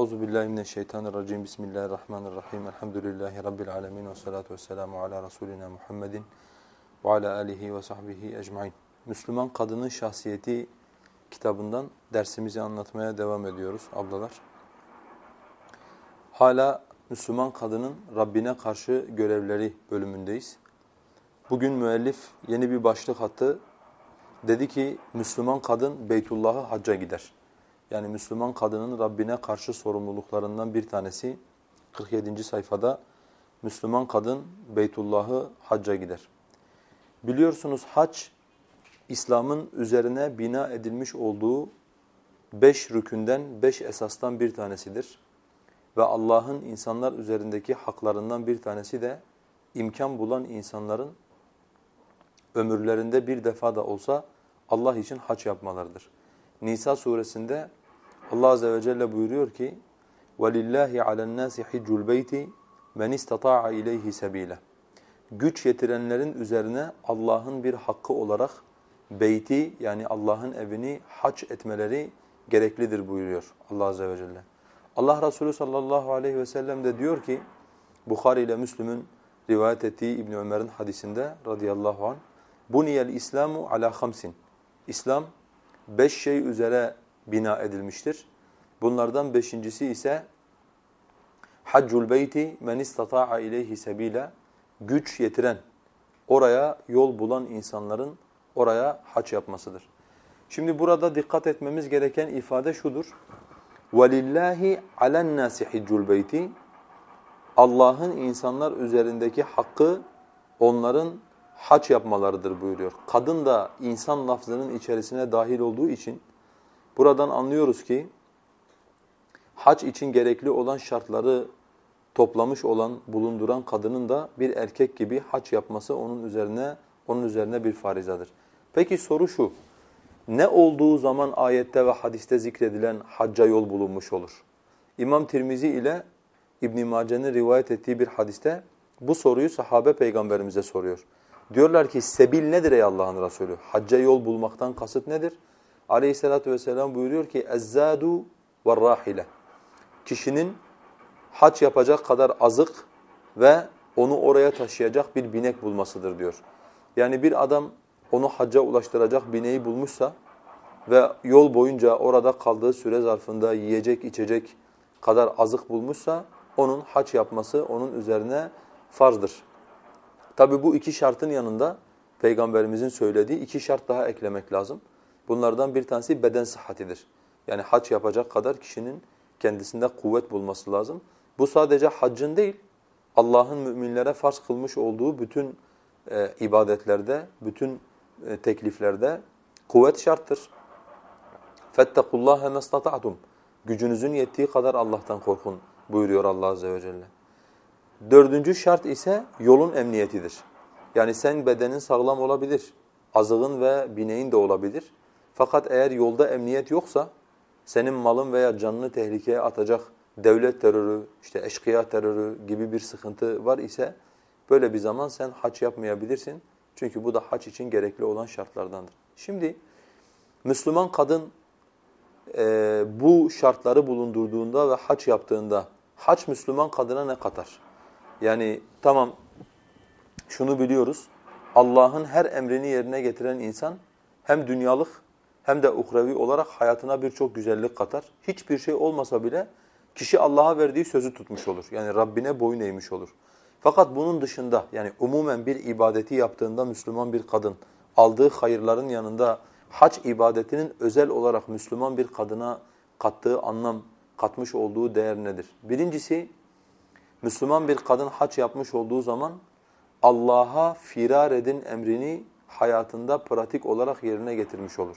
Euzu billahi mineşşeytanirracim. Bismillahirrahmanirrahim. Elhamdülillahi rabbil alamin ve salatu vesselamu ala rasulina Muhammedin ve ala alihi ve sahbihi ecmaîn. Müslüman kadının şahsiyeti kitabından dersimizi anlatmaya devam ediyoruz ablalar. Hala Müslüman kadının Rabbine karşı görevleri bölümündeyiz. Bugün müellif yeni bir başlık attı. Dedi ki Müslüman kadın Beytullah'ı hacca gider. Yani Müslüman kadının Rabbine karşı sorumluluklarından bir tanesi 47. sayfada Müslüman kadın Beytullah'ı hacca gider. Biliyorsunuz hac İslam'ın üzerine bina edilmiş olduğu beş rükünden, beş esastan bir tanesidir. Ve Allah'ın insanlar üzerindeki haklarından bir tanesi de imkan bulan insanların ömürlerinde bir defa da olsa Allah için hac yapmalarıdır. Nisa suresinde Allah azze ve celle buyuruyor ki وَلِلَّهِ عَلَى النَّاسِ حِجُّ الْبَيْتِ مَنْ اِسْتَطَاعَ اِلَيْهِ سَب۪يلًا Güç yetirenlerin üzerine Allah'ın bir hakkı olarak beyti yani Allah'ın evini hac etmeleri gereklidir buyuruyor Allah azze ve celle. Allah Resulü sallallahu aleyhi ve sellem de diyor ki Bukhari ile Müslüm'ün rivayet ettiği İbn Ömer'in hadisinde radıyallahu anh Buniyel İslamu ala hamsin. İslam beş şey üzere bina edilmiştir. Bunlardan beşincisi ise haccul beyti men istata'a ileyhi sebila güç yetiren, oraya yol bulan insanların oraya hac yapmasıdır. Şimdi burada dikkat etmemiz gereken ifade şudur. وَلِلَّهِ عَلَى النَّاسِ حِجُّ الْبَيْتِ Allah'ın insanlar üzerindeki hakkı onların hac yapmalarıdır buyuruyor. Kadın da insan lafzının içerisine dahil olduğu için buradan anlıyoruz ki hac için gerekli olan şartları toplamış olan, bulunduran kadının da bir erkek gibi hac yapması onun üzerine onun üzerine bir farizadır. Peki soru şu. Ne olduğu zaman ayette ve hadiste zikredilen hacca yol bulunmuş olur? İmam Tirmizi ile İbn Mace'nin rivayet ettiği bir hadiste bu soruyu sahabe peygamberimize soruyor. Diyorlar ki sebil nedir ey Allah'ın Resulü? Hacca yol bulmaktan kasıt nedir? Aleyhissalatu vesselam buyuruyor ki ezzadu ve Kişinin hac yapacak kadar azık ve onu oraya taşıyacak bir binek bulmasıdır diyor. Yani bir adam onu hacca ulaştıracak bineği bulmuşsa ve yol boyunca orada kaldığı süre zarfında yiyecek içecek kadar azık bulmuşsa onun hac yapması onun üzerine farzdır. Tabi bu iki şartın yanında Peygamberimizin söylediği iki şart daha eklemek lazım. Bunlardan bir tanesi beden sıhhatidir. Yani hac yapacak kadar kişinin kendisinde kuvvet bulması lazım. Bu sadece haccın değil, Allah'ın müminlere farz kılmış olduğu bütün e, ibadetlerde, bütün e, tekliflerde kuvvet şarttır. فَاتَّقُوا اللّٰهَ مَسْتَطَعْتُمْ Gücünüzün yettiği kadar Allah'tan korkun buyuruyor Allah Azze ve Celle. Dördüncü şart ise yolun emniyetidir. Yani sen bedenin sağlam olabilir, azığın ve bineğin de olabilir. Fakat eğer yolda emniyet yoksa, senin malın veya canını tehlikeye atacak devlet terörü, işte eşkıya terörü gibi bir sıkıntı var ise böyle bir zaman sen haç yapmayabilirsin. Çünkü bu da haç için gerekli olan şartlardandır. Şimdi Müslüman kadın e, bu şartları bulundurduğunda ve haç yaptığında haç Müslüman kadına ne katar? Yani tamam şunu biliyoruz. Allah'ın her emrini yerine getiren insan hem dünyalık hem de uhrevi olarak hayatına birçok güzellik katar. Hiçbir şey olmasa bile kişi Allah'a verdiği sözü tutmuş olur. Yani Rabbine boyun eğmiş olur. Fakat bunun dışında yani umumen bir ibadeti yaptığında Müslüman bir kadın aldığı hayırların yanında hac ibadetinin özel olarak Müslüman bir kadına kattığı anlam, katmış olduğu değer nedir? Birincisi Müslüman bir kadın hac yapmış olduğu zaman Allah'a firar edin emrini hayatında pratik olarak yerine getirmiş olur.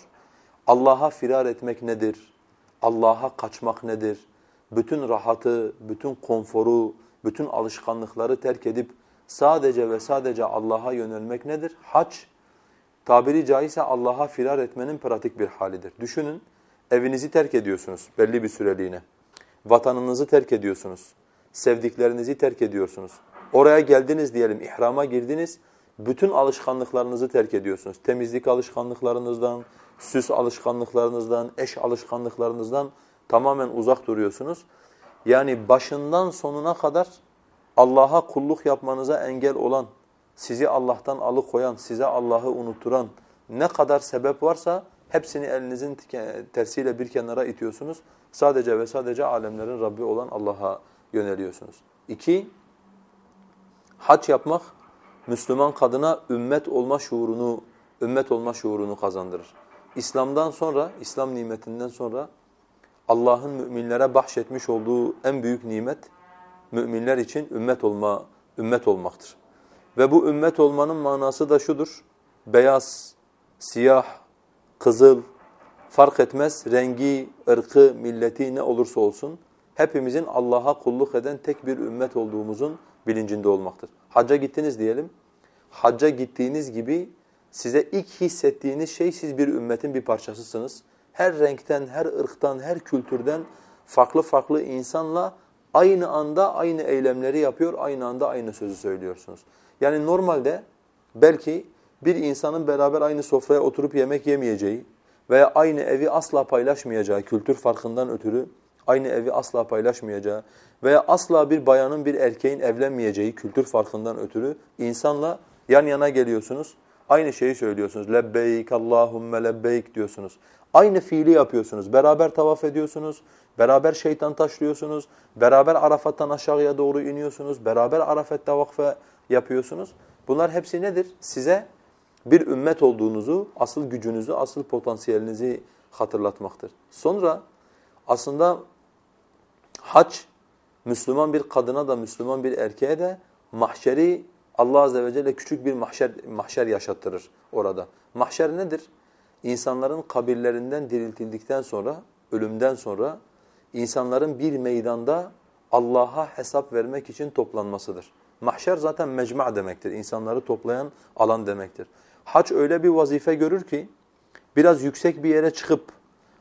Allah'a firar etmek nedir? Allah'a kaçmak nedir? Bütün rahatı, bütün konforu, bütün alışkanlıkları terk edip sadece ve sadece Allah'a yönelmek nedir? Hac, tabiri caizse Allah'a firar etmenin pratik bir halidir. Düşünün, evinizi terk ediyorsunuz belli bir süreliğine. Vatanınızı terk ediyorsunuz sevdiklerinizi terk ediyorsunuz. Oraya geldiniz diyelim, ihrama girdiniz, bütün alışkanlıklarınızı terk ediyorsunuz. Temizlik alışkanlıklarınızdan, süs alışkanlıklarınızdan, eş alışkanlıklarınızdan tamamen uzak duruyorsunuz. Yani başından sonuna kadar Allah'a kulluk yapmanıza engel olan, sizi Allah'tan alıkoyan, size Allah'ı unutturan ne kadar sebep varsa hepsini elinizin tersiyle bir kenara itiyorsunuz. Sadece ve sadece alemlerin Rabbi olan Allah'a yöneliyorsunuz. İki, hac yapmak Müslüman kadına ümmet olma şuurunu, ümmet olma şuurunu kazandırır. İslam'dan sonra, İslam nimetinden sonra Allah'ın müminlere bahşetmiş olduğu en büyük nimet müminler için ümmet olma ümmet olmaktır. Ve bu ümmet olmanın manası da şudur. Beyaz, siyah, kızıl fark etmez rengi, ırkı, milleti ne olursa olsun hepimizin Allah'a kulluk eden tek bir ümmet olduğumuzun bilincinde olmaktır. Hacca gittiniz diyelim. Hacca gittiğiniz gibi size ilk hissettiğiniz şey siz bir ümmetin bir parçasısınız. Her renkten, her ırktan, her kültürden farklı farklı insanla aynı anda aynı eylemleri yapıyor, aynı anda aynı sözü söylüyorsunuz. Yani normalde belki bir insanın beraber aynı sofraya oturup yemek yemeyeceği veya aynı evi asla paylaşmayacağı kültür farkından ötürü aynı evi asla paylaşmayacağı veya asla bir bayanın bir erkeğin evlenmeyeceği kültür farkından ötürü insanla yan yana geliyorsunuz. Aynı şeyi söylüyorsunuz. Lebbeyk Allahumme lebbeyk diyorsunuz. Aynı fiili yapıyorsunuz. Beraber tavaf ediyorsunuz. Beraber şeytan taşlıyorsunuz. Beraber Arafat'tan aşağıya doğru iniyorsunuz. Beraber Arafat'ta vakfe yapıyorsunuz. Bunlar hepsi nedir? Size bir ümmet olduğunuzu, asıl gücünüzü, asıl potansiyelinizi hatırlatmaktır. Sonra aslında hac Müslüman bir kadına da Müslüman bir erkeğe de mahşeri Allah azze ve celle küçük bir mahşer mahşer yaşattırır orada. Mahşer nedir? İnsanların kabirlerinden diriltildikten sonra, ölümden sonra insanların bir meydanda Allah'a hesap vermek için toplanmasıdır. Mahşer zaten mecma demektir. İnsanları toplayan alan demektir. Hac öyle bir vazife görür ki biraz yüksek bir yere çıkıp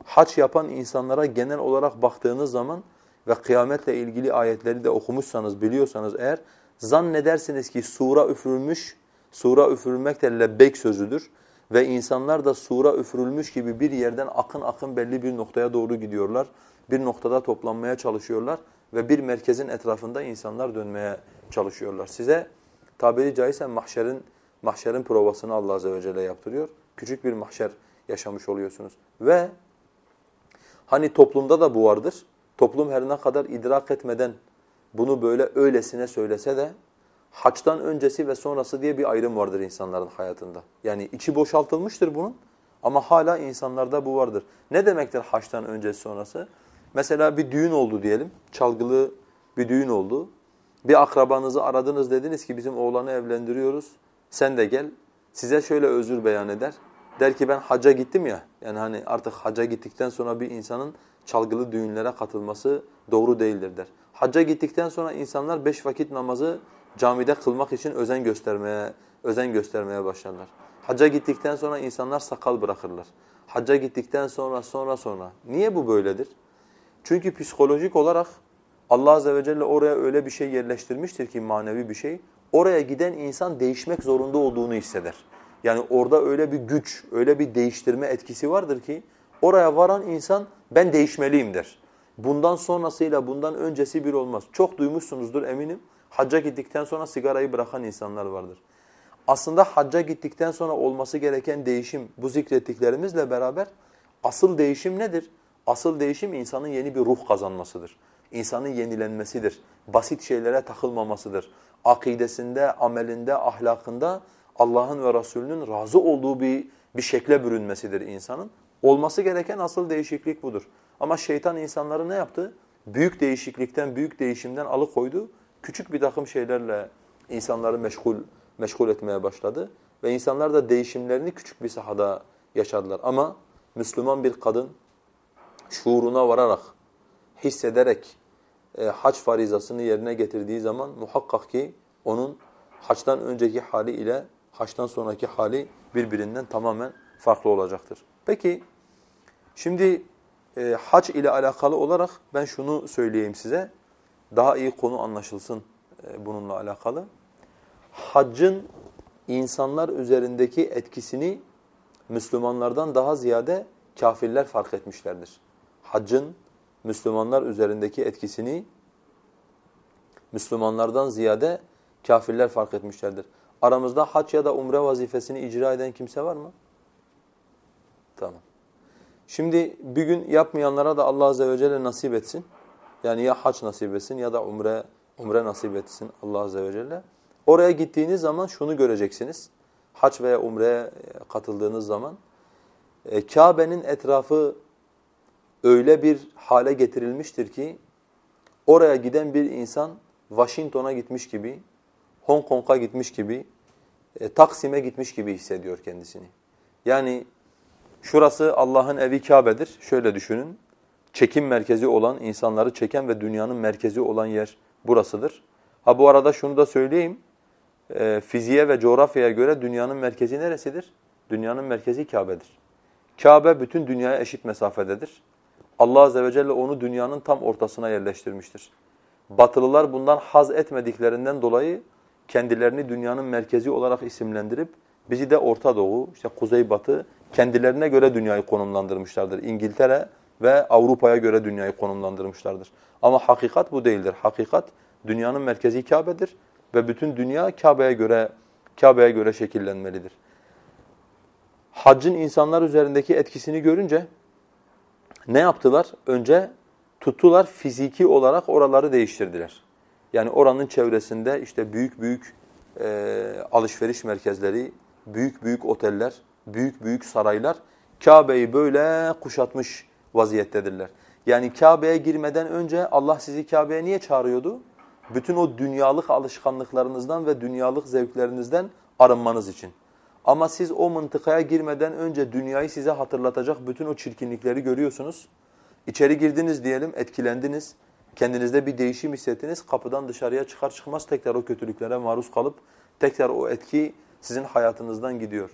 hac yapan insanlara genel olarak baktığınız zaman ve kıyametle ilgili ayetleri de okumuşsanız, biliyorsanız eğer zannedersiniz ki sura üfürülmüş, sura üfürülmek de lebbeyk sözüdür ve insanlar da sura üfürülmüş gibi bir yerden akın akın belli bir noktaya doğru gidiyorlar. Bir noktada toplanmaya çalışıyorlar ve bir merkezin etrafında insanlar dönmeye çalışıyorlar. Size tabiri caizse mahşerin mahşerin provasını Allah azze ve celle yaptırıyor. Küçük bir mahşer yaşamış oluyorsunuz. Ve hani toplumda da bu vardır. Toplum her ne kadar idrak etmeden bunu böyle öylesine söylese de haçtan öncesi ve sonrası diye bir ayrım vardır insanların hayatında. Yani içi boşaltılmıştır bunun ama hala insanlarda bu vardır. Ne demektir haçtan öncesi sonrası? Mesela bir düğün oldu diyelim, çalgılı bir düğün oldu. Bir akrabanızı aradınız dediniz ki bizim oğlanı evlendiriyoruz, sen de gel. Size şöyle özür beyan eder. Der ki ben haca gittim ya, yani hani artık haca gittikten sonra bir insanın çalgılı düğünlere katılması doğru değildir der. Hacca gittikten sonra insanlar beş vakit namazı camide kılmak için özen göstermeye özen göstermeye başlarlar. Hacca gittikten sonra insanlar sakal bırakırlar. Hacca gittikten sonra sonra sonra. Niye bu böyledir? Çünkü psikolojik olarak Allah azze ve celle oraya öyle bir şey yerleştirmiştir ki manevi bir şey. Oraya giden insan değişmek zorunda olduğunu hisseder. Yani orada öyle bir güç, öyle bir değiştirme etkisi vardır ki oraya varan insan ben değişmeliyim der. Bundan sonrasıyla bundan öncesi bir olmaz. Çok duymuşsunuzdur eminim. Hacca gittikten sonra sigarayı bırakan insanlar vardır. Aslında hacca gittikten sonra olması gereken değişim bu zikrettiklerimizle beraber asıl değişim nedir? Asıl değişim insanın yeni bir ruh kazanmasıdır. İnsanın yenilenmesidir. Basit şeylere takılmamasıdır. Akidesinde, amelinde, ahlakında Allah'ın ve Resulünün razı olduğu bir, bir şekle bürünmesidir insanın. Olması gereken asıl değişiklik budur. Ama şeytan insanları ne yaptı? Büyük değişiklikten, büyük değişimden alıkoydu. Küçük bir takım şeylerle insanları meşgul meşgul etmeye başladı. Ve insanlar da değişimlerini küçük bir sahada yaşadılar. Ama Müslüman bir kadın şuuruna vararak, hissederek e, hac farizasını yerine getirdiği zaman muhakkak ki onun haçtan önceki hali ile haçtan sonraki hali birbirinden tamamen farklı olacaktır. Peki Şimdi e, hac ile alakalı olarak ben şunu söyleyeyim size. Daha iyi konu anlaşılsın e, bununla alakalı. Haccın insanlar üzerindeki etkisini Müslümanlardan daha ziyade kafirler fark etmişlerdir. Haccın Müslümanlar üzerindeki etkisini Müslümanlardan ziyade kafirler fark etmişlerdir. Aramızda hac ya da umre vazifesini icra eden kimse var mı? Tamam. Şimdi bir gün yapmayanlara da Allah azze ve celle nasip etsin. Yani ya hac nasip etsin ya da umre umre nasip etsin Allah azze ve celle. Oraya gittiğiniz zaman şunu göreceksiniz. Hac veya umreye katıldığınız zaman e, Kabe'nin etrafı öyle bir hale getirilmiştir ki oraya giden bir insan Washington'a gitmiş gibi, Hong Kong'a gitmiş gibi, e, Taksim'e gitmiş gibi hissediyor kendisini. Yani şurası Allah'ın evi Kabe'dir. Şöyle düşünün. Çekim merkezi olan, insanları çeken ve dünyanın merkezi olan yer burasıdır. Ha bu arada şunu da söyleyeyim. E, fiziğe ve coğrafyaya göre dünyanın merkezi neresidir? Dünyanın merkezi Kabe'dir. Kabe bütün dünyaya eşit mesafededir. Allah Azze ve Celle onu dünyanın tam ortasına yerleştirmiştir. Batılılar bundan haz etmediklerinden dolayı kendilerini dünyanın merkezi olarak isimlendirip bizi de Orta Doğu, işte Kuzey Batı kendilerine göre dünyayı konumlandırmışlardır. İngiltere ve Avrupa'ya göre dünyayı konumlandırmışlardır. Ama hakikat bu değildir. Hakikat dünyanın merkezi Kabe'dir ve bütün dünya Kabe'ye göre Kabe'ye göre şekillenmelidir. Haccın insanlar üzerindeki etkisini görünce ne yaptılar? Önce tuttular fiziki olarak oraları değiştirdiler. Yani oranın çevresinde işte büyük büyük e, alışveriş merkezleri, büyük büyük oteller, büyük büyük saraylar Kabe'yi böyle kuşatmış vaziyettedirler. Yani Kabe'ye girmeden önce Allah sizi Kabe'ye niye çağırıyordu? Bütün o dünyalık alışkanlıklarınızdan ve dünyalık zevklerinizden arınmanız için. Ama siz o mıntıkaya girmeden önce dünyayı size hatırlatacak bütün o çirkinlikleri görüyorsunuz. İçeri girdiniz diyelim, etkilendiniz. Kendinizde bir değişim hissettiniz. Kapıdan dışarıya çıkar çıkmaz tekrar o kötülüklere maruz kalıp tekrar o etki sizin hayatınızdan gidiyor.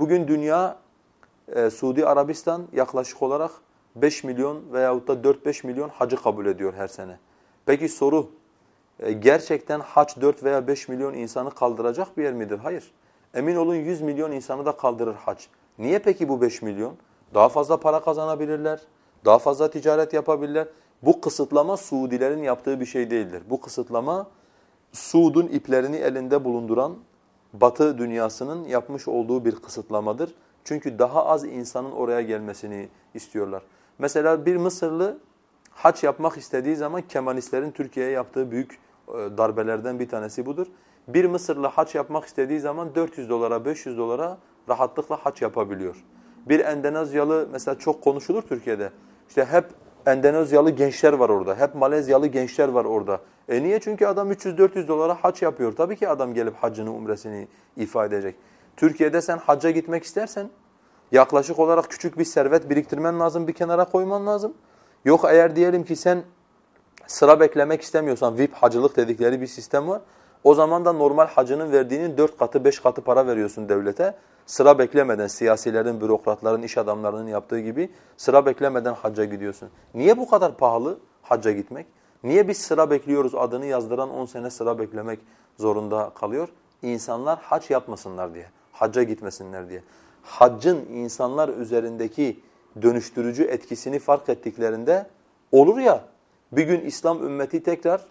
Bugün dünya, e, Suudi Arabistan yaklaşık olarak 5 milyon veyahut da 4-5 milyon hacı kabul ediyor her sene. Peki soru, e, gerçekten hac 4 veya 5 milyon insanı kaldıracak bir yer midir? Hayır. Emin olun 100 milyon insanı da kaldırır hac. Niye peki bu 5 milyon? Daha fazla para kazanabilirler, daha fazla ticaret yapabilirler. Bu kısıtlama Suudilerin yaptığı bir şey değildir. Bu kısıtlama Suud'un iplerini elinde bulunduran Batı dünyasının yapmış olduğu bir kısıtlamadır. Çünkü daha az insanın oraya gelmesini istiyorlar. Mesela bir Mısırlı haç yapmak istediği zaman Kemalistlerin Türkiye'ye yaptığı büyük e, darbelerden bir tanesi budur. Bir Mısırlı haç yapmak istediği zaman 400 dolara, 500 dolara rahatlıkla haç yapabiliyor. Bir Endonezyalı mesela çok konuşulur Türkiye'de. İşte hep Endonezyalı gençler var orada, hep Malezyalı gençler var orada. E niye? Çünkü adam 300-400 dolara haç yapıyor. Tabii ki adam gelip hacını, umresini ifade edecek. Türkiye'de sen hacca gitmek istersen yaklaşık olarak küçük bir servet biriktirmen lazım, bir kenara koyman lazım. Yok eğer diyelim ki sen sıra beklemek istemiyorsan VIP hacılık dedikleri bir sistem var. O zaman da normal hacının verdiğinin dört katı, beş katı para veriyorsun devlete. Sıra beklemeden siyasilerin, bürokratların, iş adamlarının yaptığı gibi sıra beklemeden hacca gidiyorsun. Niye bu kadar pahalı hacca gitmek? Niye biz sıra bekliyoruz adını yazdıran 10 sene sıra beklemek zorunda kalıyor? İnsanlar hac yapmasınlar diye, hacca gitmesinler diye. Haccın insanlar üzerindeki dönüştürücü etkisini fark ettiklerinde olur ya bir gün İslam ümmeti tekrar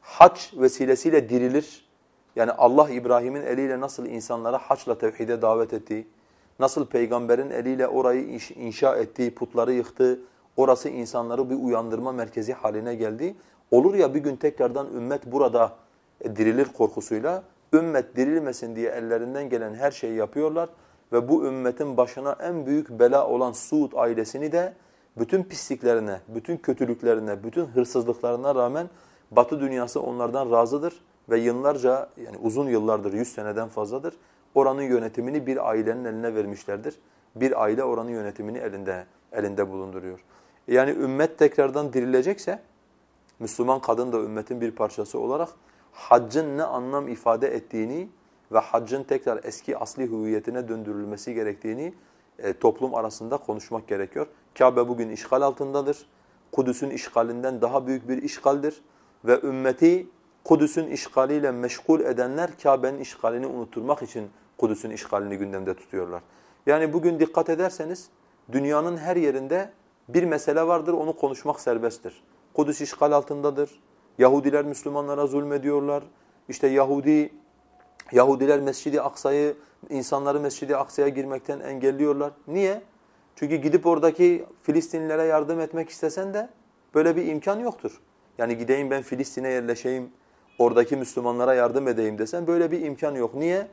hac vesilesiyle dirilir. Yani Allah İbrahim'in eliyle nasıl insanlara haçla tevhide davet ettiği, nasıl peygamberin eliyle orayı inşa ettiği, putları yıktı, orası insanları bir uyandırma merkezi haline geldi. Olur ya bir gün tekrardan ümmet burada dirilir korkusuyla, ümmet dirilmesin diye ellerinden gelen her şeyi yapıyorlar ve bu ümmetin başına en büyük bela olan Suud ailesini de bütün pisliklerine, bütün kötülüklerine, bütün hırsızlıklarına rağmen Batı dünyası onlardan razıdır ve yıllarca yani uzun yıllardır 100 seneden fazladır oranın yönetimini bir ailenin eline vermişlerdir. Bir aile oranın yönetimini elinde elinde bulunduruyor. Yani ümmet tekrardan dirilecekse Müslüman kadın da ümmetin bir parçası olarak haccın ne anlam ifade ettiğini ve haccın tekrar eski asli hüviyetine döndürülmesi gerektiğini e, toplum arasında konuşmak gerekiyor. Kabe bugün işgal altındadır. Kudüs'ün işgalinden daha büyük bir işgaldir ve ümmeti Kudüs'ün işgaliyle meşgul edenler Kabe'nin işgalini unutturmak için Kudüs'ün işgalini gündemde tutuyorlar. Yani bugün dikkat ederseniz dünyanın her yerinde bir mesele vardır onu konuşmak serbesttir. Kudüs işgal altındadır. Yahudiler Müslümanlara zulmediyorlar. İşte Yahudi Yahudiler Mescid-i Aksa'yı insanları Mescid-i Aksa'ya girmekten engelliyorlar. Niye? Çünkü gidip oradaki Filistinlilere yardım etmek istesen de böyle bir imkan yoktur. Yani gideyim ben Filistin'e yerleşeyim, oradaki Müslümanlara yardım edeyim desen böyle bir imkan yok. Niye?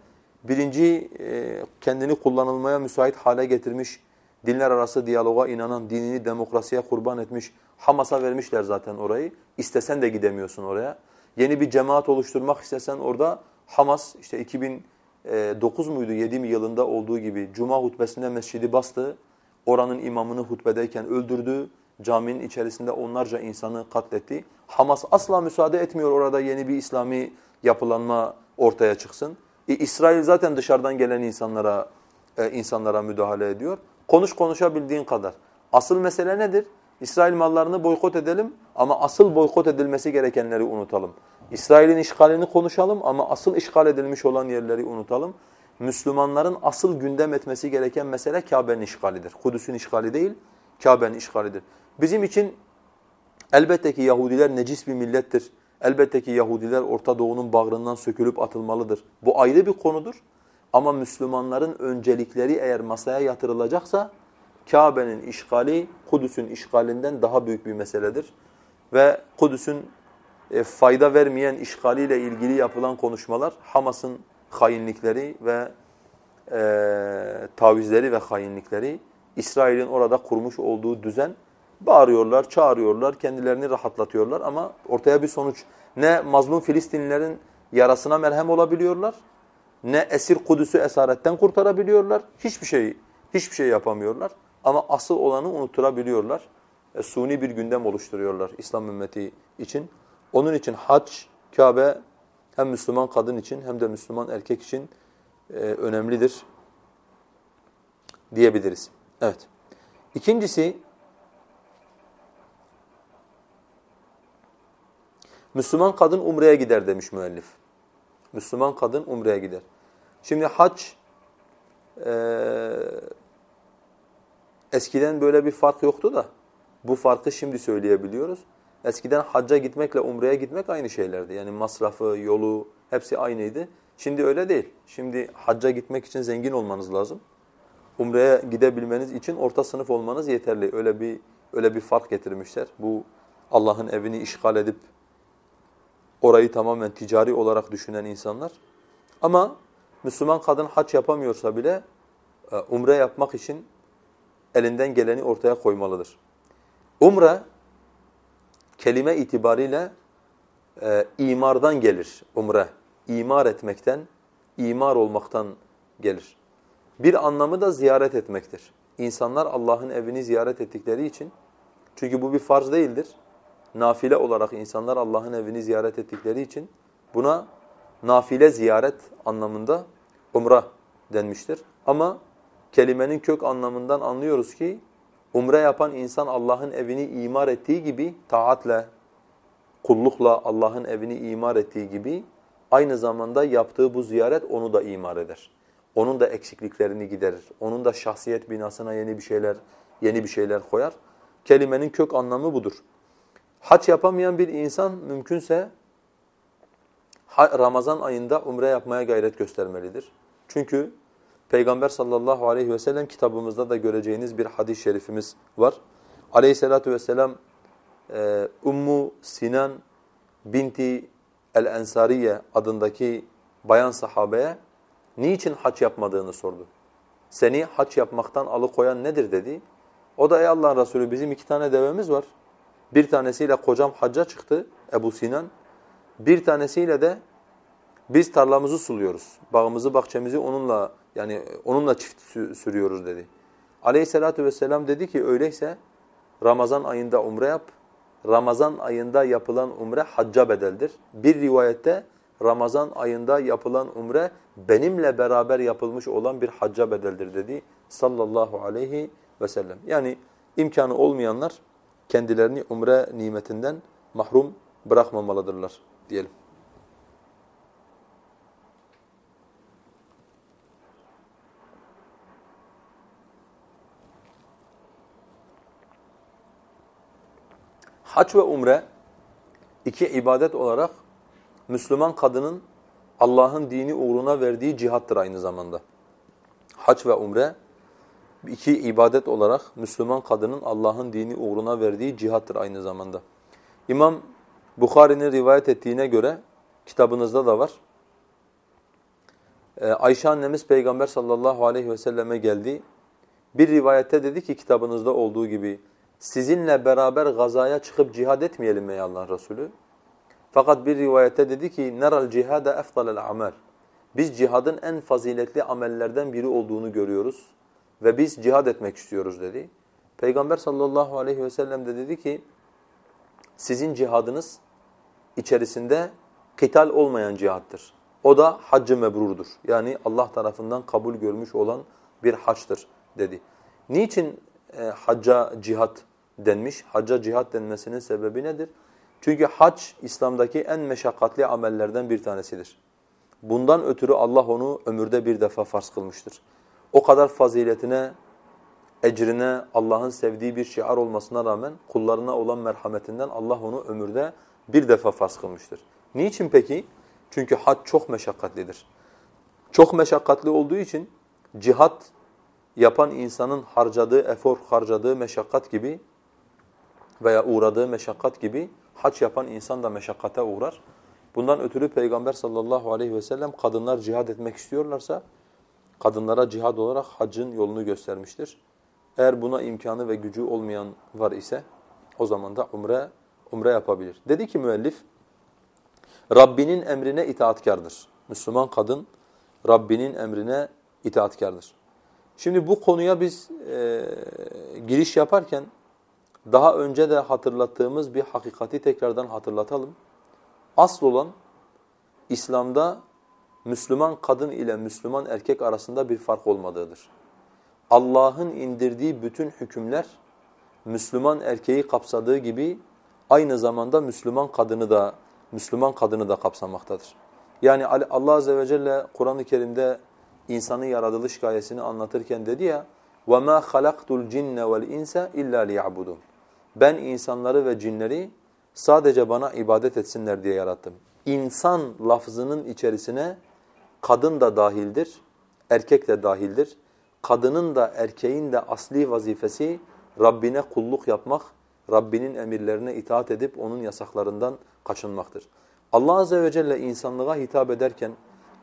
Birinci e, kendini kullanılmaya müsait hale getirmiş, dinler arası diyaloga inanan, dinini demokrasiye kurban etmiş, Hamas'a vermişler zaten orayı. İstesen de gidemiyorsun oraya. Yeni bir cemaat oluşturmak istesen orada Hamas işte 2009 muydu 7 mi yılında olduğu gibi Cuma hutbesinde mescidi bastı. Oranın imamını hutbedeyken öldürdü. Caminin içerisinde onlarca insanı katletti. Hamas asla müsaade etmiyor orada yeni bir İslami yapılanma ortaya çıksın. E, İsrail zaten dışarıdan gelen insanlara e, insanlara müdahale ediyor. Konuş konuşabildiğin kadar. Asıl mesele nedir? İsrail mallarını boykot edelim ama asıl boykot edilmesi gerekenleri unutalım. İsrail'in işgalini konuşalım ama asıl işgal edilmiş olan yerleri unutalım. Müslümanların asıl gündem etmesi gereken mesele Kabe'nin işgalidir. Kudüs'ün işgali değil, Kabe'nin işgalidir. Bizim için elbette ki Yahudiler necis bir millettir. Elbette ki Yahudiler Orta Doğu'nun bağrından sökülüp atılmalıdır. Bu ayrı bir konudur. Ama Müslümanların öncelikleri eğer masaya yatırılacaksa Kabe'nin işgali Kudüs'ün işgalinden daha büyük bir meseledir. Ve Kudüs'ün e, fayda vermeyen işgaliyle ilgili yapılan konuşmalar Hamas'ın hainlikleri ve e, tavizleri ve hainlikleri, İsrail'in orada kurmuş olduğu düzen bağırıyorlar, çağırıyorlar, kendilerini rahatlatıyorlar ama ortaya bir sonuç. Ne mazlum Filistinlilerin yarasına merhem olabiliyorlar, ne esir Kudüs'ü esaretten kurtarabiliyorlar, hiçbir şey hiçbir şey yapamıyorlar. Ama asıl olanı unutturabiliyorlar. E, suni bir gündem oluşturuyorlar İslam ümmeti için. Onun için hac, Kabe hem Müslüman kadın için hem de Müslüman erkek için e, önemlidir diyebiliriz. Evet. İkincisi Müslüman kadın umreye gider demiş müellif. Müslüman kadın umreye gider. Şimdi hac e, eskiden böyle bir fark yoktu da bu farkı şimdi söyleyebiliyoruz. Eskiden hacca gitmekle umreye gitmek aynı şeylerdi. Yani masrafı, yolu hepsi aynıydı. Şimdi öyle değil. Şimdi hacca gitmek için zengin olmanız lazım. Umreye gidebilmeniz için orta sınıf olmanız yeterli. Öyle bir öyle bir fark getirmişler. Bu Allah'ın evini işgal edip orayı tamamen ticari olarak düşünen insanlar. Ama Müslüman kadın hac yapamıyorsa bile e, umre yapmak için elinden geleni ortaya koymalıdır. Umre kelime itibariyle e, imardan gelir umre. İmar etmekten, imar olmaktan gelir. Bir anlamı da ziyaret etmektir. İnsanlar Allah'ın evini ziyaret ettikleri için, çünkü bu bir farz değildir. Nafile olarak insanlar Allah'ın evini ziyaret ettikleri için buna nafile ziyaret anlamında umre denmiştir. Ama kelimenin kök anlamından anlıyoruz ki umre yapan insan Allah'ın evini imar ettiği gibi taatle, kullukla Allah'ın evini imar ettiği gibi aynı zamanda yaptığı bu ziyaret onu da imar eder. Onun da eksikliklerini giderir. Onun da şahsiyet binasına yeni bir şeyler yeni bir şeyler koyar. Kelimenin kök anlamı budur. Hac yapamayan bir insan mümkünse Ramazan ayında umre yapmaya gayret göstermelidir. Çünkü Peygamber sallallahu aleyhi ve sellem kitabımızda da göreceğiniz bir hadis-i şerifimiz var. Aleyhissalatu vesselam e, Ummu Sinan binti el-Ensariye adındaki bayan sahabeye niçin haç yapmadığını sordu. Seni haç yapmaktan alıkoyan nedir dedi. O da ey Allah'ın Resulü bizim iki tane devemiz var. Bir tanesiyle kocam hacca çıktı Ebu Sinan. Bir tanesiyle de biz tarlamızı suluyoruz. Bağımızı, bahçemizi onunla yani onunla çift sürüyoruz dedi. Aleyhissalatu vesselam dedi ki öyleyse Ramazan ayında umre yap. Ramazan ayında yapılan umre hacca bedeldir. Bir rivayette Ramazan ayında yapılan umre benimle beraber yapılmış olan bir hacca bedeldir dedi sallallahu aleyhi ve sellem. Yani imkanı olmayanlar kendilerini umre nimetinden mahrum bırakmamalıdırlar diyelim. Hac ve umre iki ibadet olarak Müslüman kadının Allah'ın dini uğruna verdiği cihattır aynı zamanda. Hac ve umre iki ibadet olarak Müslüman kadının Allah'ın dini uğruna verdiği cihattır aynı zamanda. İmam Bukhari'nin rivayet ettiğine göre kitabınızda da var. Ee, Ayşe annemiz Peygamber sallallahu aleyhi ve selleme geldi. Bir rivayette dedi ki kitabınızda olduğu gibi sizinle beraber gazaya çıkıp cihad etmeyelim mi Allah Resulü? Fakat bir rivayette dedi ki neral cihada efdalel amel. Biz cihadın en faziletli amellerden biri olduğunu görüyoruz ve biz cihad etmek istiyoruz dedi. Peygamber sallallahu aleyhi ve sellem de dedi ki sizin cihadınız içerisinde kital olmayan cihattır. O da haccı mebrurdur. Yani Allah tarafından kabul görmüş olan bir haçtır dedi. Niçin e, hacca cihat denmiş? Hacca cihat denmesinin sebebi nedir? Çünkü hac İslam'daki en meşakkatli amellerden bir tanesidir. Bundan ötürü Allah onu ömürde bir defa farz kılmıştır. O kadar faziletine, ecrine, Allah'ın sevdiği bir şiar olmasına rağmen kullarına olan merhametinden Allah onu ömürde bir defa farz kılmıştır. Niçin peki? Çünkü hac çok meşakkatlidir. Çok meşakkatli olduğu için cihat yapan insanın harcadığı efor, harcadığı meşakkat gibi veya uğradığı meşakkat gibi hac yapan insan da meşakkate uğrar. Bundan ötürü Peygamber sallallahu aleyhi ve sellem kadınlar cihad etmek istiyorlarsa kadınlara cihad olarak hacın yolunu göstermiştir. Eğer buna imkanı ve gücü olmayan var ise o zaman da umre umre yapabilir. Dedi ki müellif Rabbinin emrine itaatkardır. Müslüman kadın Rabbinin emrine itaatkardır. Şimdi bu konuya biz e, giriş yaparken daha önce de hatırlattığımız bir hakikati tekrardan hatırlatalım. Asıl olan İslam'da Müslüman kadın ile Müslüman erkek arasında bir fark olmadığıdır. Allah'ın indirdiği bütün hükümler Müslüman erkeği kapsadığı gibi aynı zamanda Müslüman kadını da Müslüman kadını da kapsamaktadır. Yani Allah azze ve celle Kur'an-ı Kerim'de insanın yaratılış gayesini anlatırken dedi ya وَمَا خَلَقْتُ الْجِنَّ وَالْاِنْسَ اِلَّا لِيَعْبُدُونَ Ben insanları ve cinleri sadece bana ibadet etsinler diye yarattım. İnsan lafzının içerisine kadın da dahildir, erkek de dahildir. Kadının da erkeğin de asli vazifesi Rabbine kulluk yapmak, Rabbinin emirlerine itaat edip onun yasaklarından kaçınmaktır. Allah azze ve celle insanlığa hitap ederken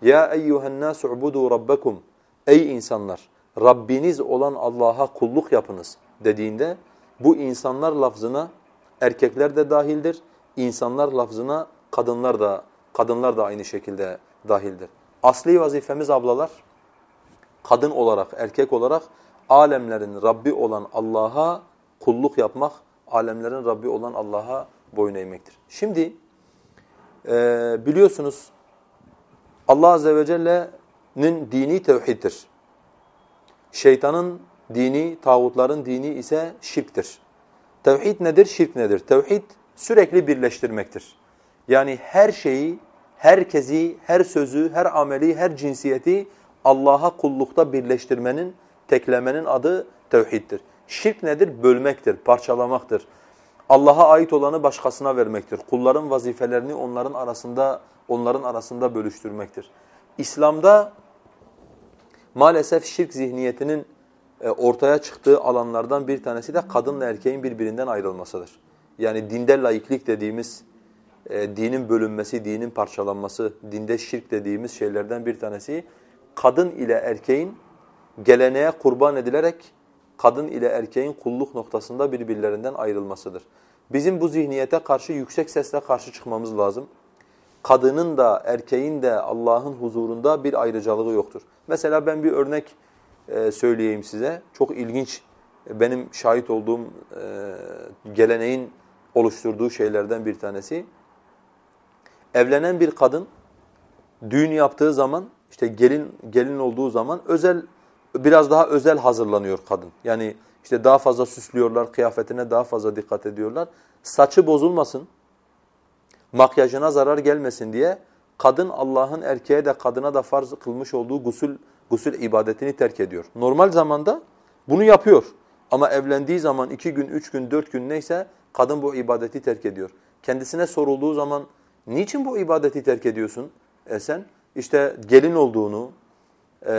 ya eyyuhen nasu ubudu rabbakum ey insanlar Rabbiniz olan Allah'a kulluk yapınız dediğinde bu insanlar lafzına erkekler de dahildir. İnsanlar lafzına kadınlar da kadınlar da aynı şekilde dahildir. Asli vazifemiz ablalar kadın olarak, erkek olarak alemlerin Rabbi olan Allah'a kulluk yapmak, alemlerin Rabbi olan Allah'a boyun eğmektir. Şimdi e, biliyorsunuz Allah Azze ve Celle'nin dini tevhiddir. Şeytanın dini, tağutların dini ise şirktir. Tevhid nedir, şirk nedir? Tevhid sürekli birleştirmektir. Yani her şeyi, herkesi, her sözü, her ameli, her cinsiyeti Allah'a kullukta birleştirmenin, teklemenin adı tevhiddir. Şirk nedir? Bölmektir, parçalamaktır. Allah'a ait olanı başkasına vermektir. Kulların vazifelerini onların arasında onların arasında bölüştürmektir. İslam'da maalesef şirk zihniyetinin e, ortaya çıktığı alanlardan bir tanesi de kadınla erkeğin birbirinden ayrılmasıdır. Yani dinde laiklik dediğimiz, e, dinin bölünmesi, dinin parçalanması, dinde şirk dediğimiz şeylerden bir tanesi kadın ile erkeğin geleneğe kurban edilerek kadın ile erkeğin kulluk noktasında birbirlerinden ayrılmasıdır. Bizim bu zihniyete karşı yüksek sesle karşı çıkmamız lazım. Kadının da erkeğin de Allah'ın huzurunda bir ayrıcalığı yoktur. Mesela ben bir örnek e, söyleyeyim size. Çok ilginç benim şahit olduğum e, geleneğin oluşturduğu şeylerden bir tanesi. Evlenen bir kadın düğün yaptığı zaman işte gelin gelin olduğu zaman özel biraz daha özel hazırlanıyor kadın. Yani işte daha fazla süslüyorlar, kıyafetine daha fazla dikkat ediyorlar. Saçı bozulmasın, makyajına zarar gelmesin diye kadın Allah'ın erkeğe de kadına da farz kılmış olduğu gusül gusül ibadetini terk ediyor. Normal zamanda bunu yapıyor. Ama evlendiği zaman iki gün, üç gün, dört gün neyse kadın bu ibadeti terk ediyor. Kendisine sorulduğu zaman niçin bu ibadeti terk ediyorsun e sen? İşte gelin olduğunu, e,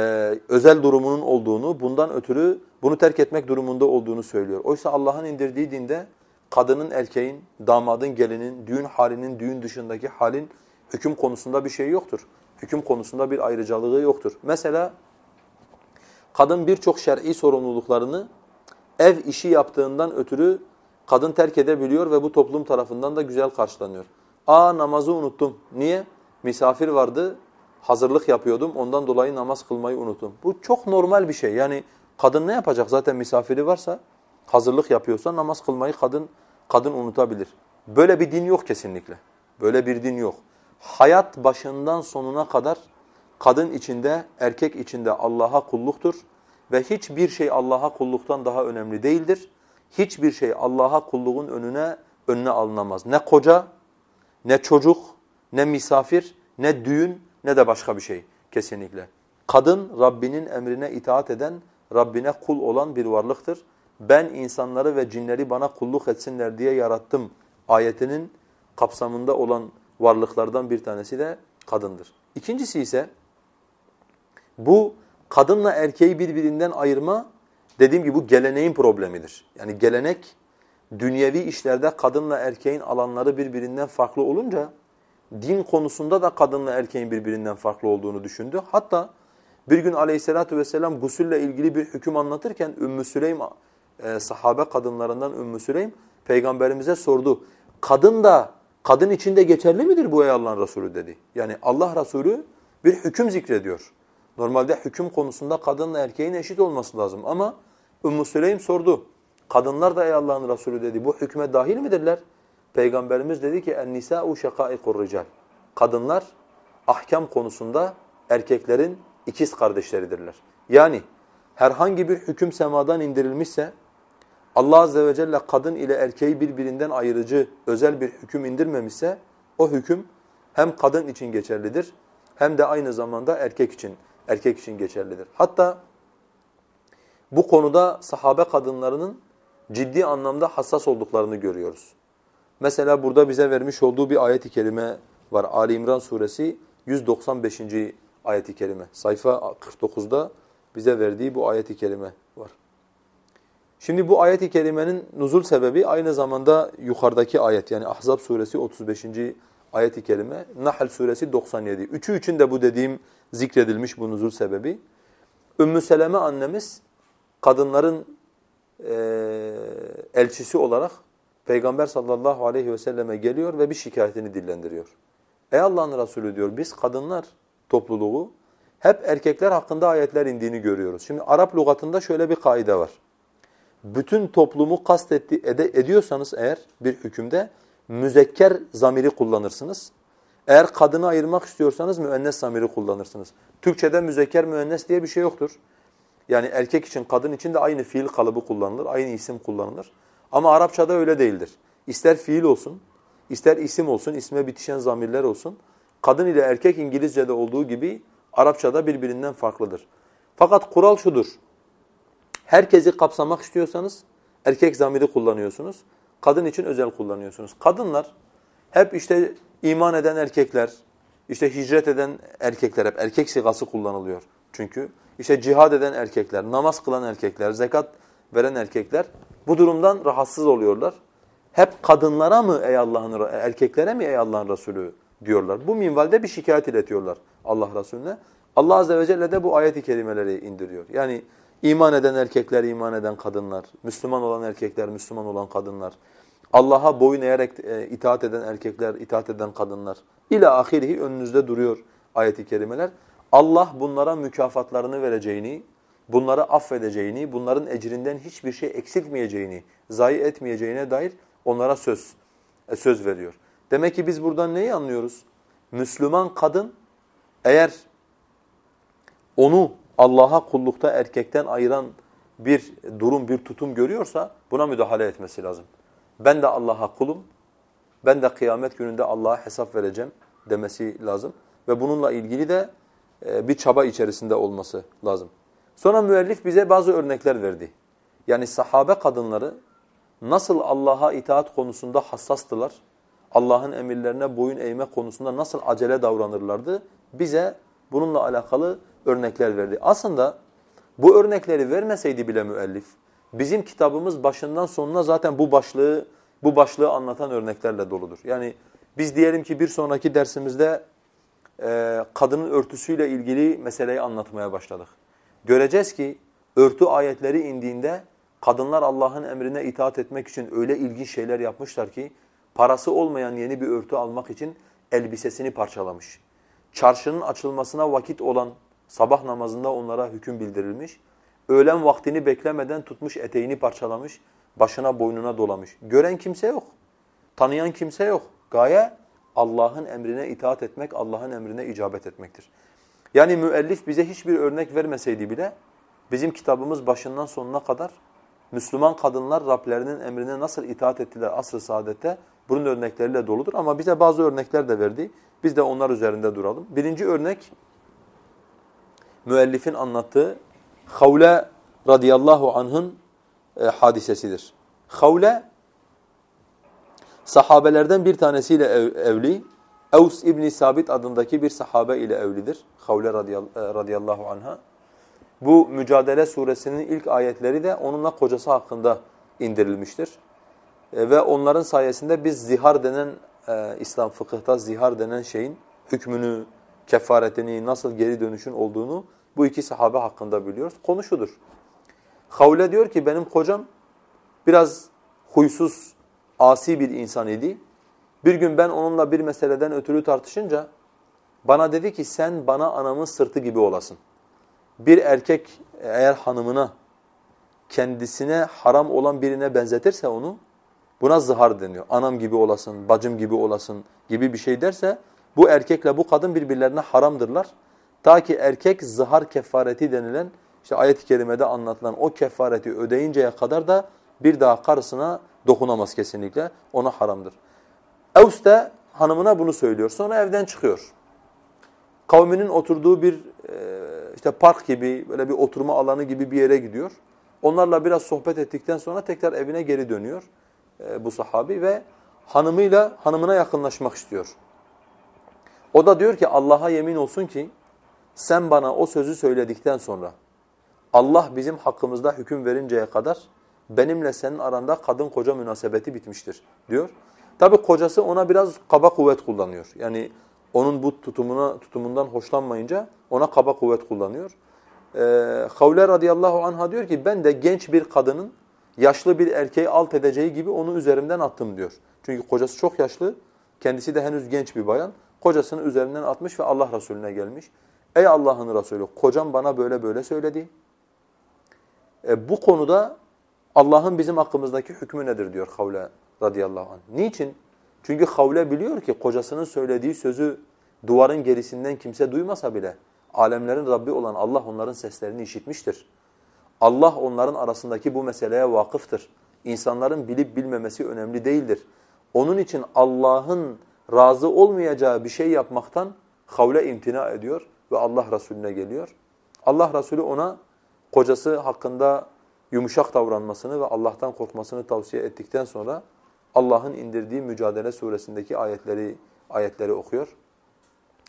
özel durumunun olduğunu, bundan ötürü bunu terk etmek durumunda olduğunu söylüyor. Oysa Allah'ın indirdiği dinde kadının, erkeğin, damadın, gelinin, düğün halinin, düğün dışındaki halin hüküm konusunda bir şey yoktur. Hüküm konusunda bir ayrıcalığı yoktur. Mesela kadın birçok şer'i sorumluluklarını ev işi yaptığından ötürü kadın terk edebiliyor ve bu toplum tarafından da güzel karşılanıyor. Aa namazı unuttum. Niye? Misafir vardı, hazırlık yapıyordum, ondan dolayı namaz kılmayı unuttum. Bu çok normal bir şey. Yani kadın ne yapacak? Zaten misafiri varsa, hazırlık yapıyorsa namaz kılmayı kadın kadın unutabilir. Böyle bir din yok kesinlikle. Böyle bir din yok. Hayat başından sonuna kadar kadın içinde, erkek içinde Allah'a kulluktur ve hiçbir şey Allah'a kulluktan daha önemli değildir. Hiçbir şey Allah'a kulluğun önüne önüne alınamaz. Ne koca, ne çocuk, ne misafir, ne düğün, ne de başka bir şey kesinlikle. Kadın Rabbinin emrine itaat eden, Rabbine kul olan bir varlıktır. Ben insanları ve cinleri bana kulluk etsinler diye yarattım ayetinin kapsamında olan varlıklardan bir tanesi de kadındır. İkincisi ise bu kadınla erkeği birbirinden ayırma dediğim gibi bu geleneğin problemidir. Yani gelenek dünyevi işlerde kadınla erkeğin alanları birbirinden farklı olunca din konusunda da kadınla erkeğin birbirinden farklı olduğunu düşündü. Hatta bir gün aleyhissalatu vesselam gusülle ilgili bir hüküm anlatırken Ümmü Süleym e, sahabe kadınlarından Ümmü Süleym peygamberimize sordu. Kadın da kadın içinde geçerli midir bu ey Allah'ın Resulü dedi. Yani Allah Resulü bir hüküm zikrediyor. Normalde hüküm konusunda kadınla erkeğin eşit olması lazım ama Ümmü Süleym sordu. Kadınlar da ey Allah'ın Resulü dedi bu hükme dahil midirler? Peygamberimiz dedi ki en-nisa'u şakaikur rical. Kadınlar ahkam konusunda erkeklerin ikiz kardeşleridirler. Yani herhangi bir hüküm semadan indirilmişse Allah azze ve celle kadın ile erkeği birbirinden ayırıcı özel bir hüküm indirmemişse o hüküm hem kadın için geçerlidir hem de aynı zamanda erkek için erkek için geçerlidir. Hatta bu konuda sahabe kadınlarının ciddi anlamda hassas olduklarını görüyoruz. Mesela burada bize vermiş olduğu bir ayet-i kerime var. Ali İmran suresi 195. ayet-i kerime. Sayfa 49'da bize verdiği bu ayet-i kerime var. Şimdi bu ayet-i kerimenin nuzul sebebi aynı zamanda yukarıdaki ayet yani Ahzab suresi 35. ayet-i kerime, Nahl suresi 97. Üçü için de bu dediğim zikredilmiş bu nuzul sebebi. Ümmü Seleme annemiz kadınların e, elçisi olarak Peygamber sallallahu aleyhi ve selleme geliyor ve bir şikayetini dillendiriyor. Ey Allah'ın Resulü diyor biz kadınlar topluluğu hep erkekler hakkında ayetler indiğini görüyoruz. Şimdi Arap lügatında şöyle bir kaide var. Bütün toplumu kastetti ede, ediyorsanız eğer bir hükümde müzekker zamiri kullanırsınız. Eğer kadını ayırmak istiyorsanız müennes zamiri kullanırsınız. Türkçede müzekker müennes diye bir şey yoktur. Yani erkek için kadın için de aynı fiil kalıbı kullanılır, aynı isim kullanılır. Ama Arapçada öyle değildir. İster fiil olsun, ister isim olsun, isme bitişen zamirler olsun. Kadın ile erkek İngilizce'de olduğu gibi Arapçada birbirinden farklıdır. Fakat kural şudur. Herkesi kapsamak istiyorsanız erkek zamiri kullanıyorsunuz. Kadın için özel kullanıyorsunuz. Kadınlar hep işte iman eden erkekler, işte hicret eden erkekler hep erkek sigası kullanılıyor. Çünkü işte cihad eden erkekler, namaz kılan erkekler, zekat veren erkekler bu durumdan rahatsız oluyorlar. Hep kadınlara mı ey Allah'ın erkeklere mi ey Allah'ın Resulü diyorlar. Bu minvalde bir şikayet iletiyorlar Allah Resulüne. Allah azze ve celle de bu ayet-i kerimeleri indiriyor. Yani iman eden erkekler, iman eden kadınlar, Müslüman olan erkekler, Müslüman olan kadınlar, Allah'a boyun eğerek e, itaat eden erkekler, itaat eden kadınlar ila ahirihi önünüzde duruyor ayet-i kerimeler. Allah bunlara mükafatlarını vereceğini, bunları affedeceğini, bunların ecrinden hiçbir şey eksiltmeyeceğini, zayi etmeyeceğine dair onlara söz e, söz veriyor. Demek ki biz buradan neyi anlıyoruz? Müslüman kadın eğer onu Allah'a kullukta erkekten ayıran bir durum, bir tutum görüyorsa buna müdahale etmesi lazım. Ben de Allah'a kulum, ben de kıyamet gününde Allah'a hesap vereceğim demesi lazım. Ve bununla ilgili de e, bir çaba içerisinde olması lazım. Sonra müellif bize bazı örnekler verdi. Yani sahabe kadınları nasıl Allah'a itaat konusunda hassastılar, Allah'ın emirlerine boyun eğme konusunda nasıl acele davranırlardı, bize bununla alakalı örnekler verdi. Aslında bu örnekleri vermeseydi bile müellif, bizim kitabımız başından sonuna zaten bu başlığı bu başlığı anlatan örneklerle doludur. Yani biz diyelim ki bir sonraki dersimizde e, kadının örtüsüyle ilgili meseleyi anlatmaya başladık. Göreceğiz ki örtü ayetleri indiğinde kadınlar Allah'ın emrine itaat etmek için öyle ilginç şeyler yapmışlar ki parası olmayan yeni bir örtü almak için elbisesini parçalamış. Çarşının açılmasına vakit olan sabah namazında onlara hüküm bildirilmiş. Öğlen vaktini beklemeden tutmuş eteğini parçalamış, başına boynuna dolamış. Gören kimse yok, tanıyan kimse yok. Gaye Allah'ın emrine itaat etmek, Allah'ın emrine icabet etmektir. Yani müellif bize hiçbir örnek vermeseydi bile bizim kitabımız başından sonuna kadar Müslüman kadınlar Rablerinin emrine nasıl itaat ettiler asr-ı saadette bunun örnekleriyle doludur. Ama bize bazı örnekler de verdi. Biz de onlar üzerinde duralım. Birinci örnek müellifin anlattığı Havle radıyallahu anh'ın e, hadisesidir. Havle sahabelerden bir tanesiyle ev, evli. Evs İbni Sabit adındaki bir sahabe ile evlidir. Havle e, radıyallahu anha. Bu Mücadele suresinin ilk ayetleri de onunla kocası hakkında indirilmiştir. E, ve onların sayesinde biz zihar denen, e, İslam fıkıhta zihar denen şeyin hükmünü, kefaretini, nasıl geri dönüşün olduğunu bu iki sahabe hakkında biliyoruz. Konu şudur. Havle diyor ki benim kocam biraz huysuz, asi bir insan idi. Bir gün ben onunla bir meseleden ötürü tartışınca bana dedi ki sen bana anamın sırtı gibi olasın. Bir erkek eğer hanımına kendisine haram olan birine benzetirse onu buna zihar deniyor. Anam gibi olasın, bacım gibi olasın gibi bir şey derse bu erkekle bu kadın birbirlerine haramdırlar. Ta ki erkek zihar kefareti denilen işte ayet-i kerimede anlatılan o kefareti ödeyinceye kadar da bir daha karısına dokunamaz kesinlikle. Ona haramdır. Evs de hanımına bunu söylüyor. Sonra evden çıkıyor. Kavminin oturduğu bir e, işte park gibi, böyle bir oturma alanı gibi bir yere gidiyor. Onlarla biraz sohbet ettikten sonra tekrar evine geri dönüyor e, bu sahabi ve hanımıyla hanımına yakınlaşmak istiyor. O da diyor ki Allah'a yemin olsun ki sen bana o sözü söyledikten sonra Allah bizim hakkımızda hüküm verinceye kadar benimle senin aranda kadın koca münasebeti bitmiştir diyor. Tabi kocası ona biraz kaba kuvvet kullanıyor. Yani onun bu tutumuna tutumundan hoşlanmayınca ona kaba kuvvet kullanıyor. Ee, radıyallahu anha diyor ki ben de genç bir kadının yaşlı bir erkeği alt edeceği gibi onu üzerimden attım diyor. Çünkü kocası çok yaşlı, kendisi de henüz genç bir bayan. Kocasını üzerinden atmış ve Allah Resulüne gelmiş. Ey Allah'ın Resulü kocam bana böyle böyle söyledi. E, bu konuda Allah'ın bizim hakkımızdaki hükmü nedir diyor Havle radıyallahu anh. Niçin? Çünkü Havle biliyor ki kocasının söylediği sözü duvarın gerisinden kimse duymasa bile alemlerin Rabbi olan Allah onların seslerini işitmiştir. Allah onların arasındaki bu meseleye vakıftır. İnsanların bilip bilmemesi önemli değildir. Onun için Allah'ın razı olmayacağı bir şey yapmaktan Havle imtina ediyor ve Allah Resulüne geliyor. Allah Resulü ona kocası hakkında yumuşak davranmasını ve Allah'tan korkmasını tavsiye ettikten sonra Allah'ın indirdiği Mücadele suresindeki ayetleri ayetleri okuyor.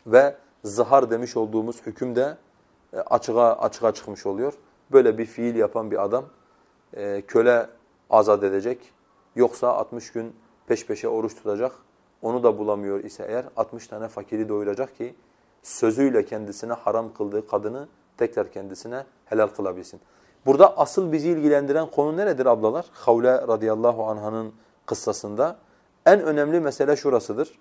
Ve zahar demiş olduğumuz hüküm de e, açığa açığa çıkmış oluyor. Böyle bir fiil yapan bir adam e, köle azat edecek. Yoksa 60 gün peş peşe oruç tutacak. Onu da bulamıyor ise eğer 60 tane fakiri doyuracak ki sözüyle kendisine haram kıldığı kadını tekrar kendisine helal kılabilsin. Burada asıl bizi ilgilendiren konu neredir ablalar? Havle radıyallahu anhanın kıssasında. En önemli mesele şurasıdır.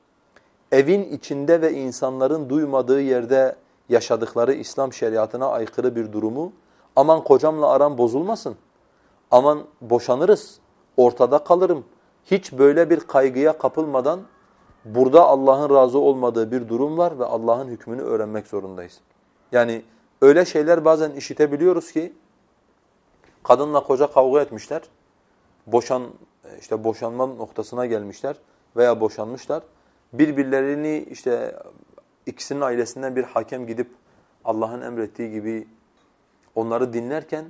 Evin içinde ve insanların duymadığı yerde yaşadıkları İslam şeriatına aykırı bir durumu aman kocamla aram bozulmasın, aman boşanırız, ortada kalırım. Hiç böyle bir kaygıya kapılmadan burada Allah'ın razı olmadığı bir durum var ve Allah'ın hükmünü öğrenmek zorundayız. Yani öyle şeyler bazen işitebiliyoruz ki kadınla koca kavga etmişler. Boşan işte boşanma noktasına gelmişler veya boşanmışlar. Birbirlerini işte ikisinin ailesinden bir hakem gidip Allah'ın emrettiği gibi onları dinlerken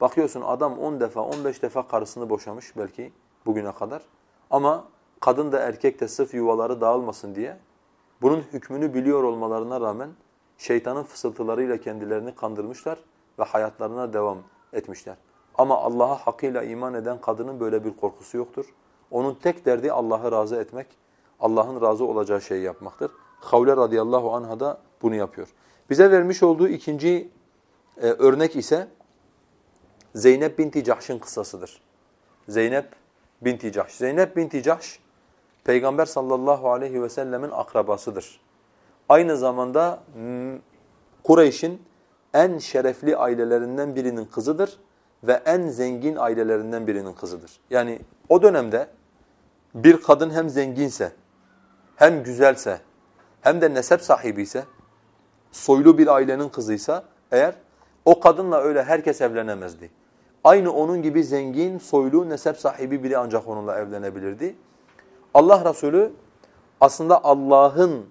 bakıyorsun adam 10 defa 15 defa karısını boşamış belki bugüne kadar. Ama kadın da erkek de sırf yuvaları dağılmasın diye bunun hükmünü biliyor olmalarına rağmen şeytanın fısıltılarıyla kendilerini kandırmışlar ve hayatlarına devam etmişler. Ama Allah'a hakkıyla iman eden kadının böyle bir korkusu yoktur. Onun tek derdi Allah'ı razı etmek, Allah'ın razı olacağı şeyi yapmaktır. Havle radıyallahu anha da bunu yapıyor. Bize vermiş olduğu ikinci e, örnek ise Zeynep binti Cahş'ın kıssasıdır. Zeynep binti Cahş. Zeynep binti Cahş Peygamber sallallahu aleyhi ve sellemin akrabasıdır. Aynı zamanda Kureyş'in en şerefli ailelerinden birinin kızıdır ve en zengin ailelerinden birinin kızıdır. Yani o dönemde bir kadın hem zenginse, hem güzelse, hem de nesep sahibi ise, soylu bir ailenin kızıysa eğer o kadınla öyle herkes evlenemezdi. Aynı onun gibi zengin, soylu, nesep sahibi biri ancak onunla evlenebilirdi. Allah Resulü aslında Allah'ın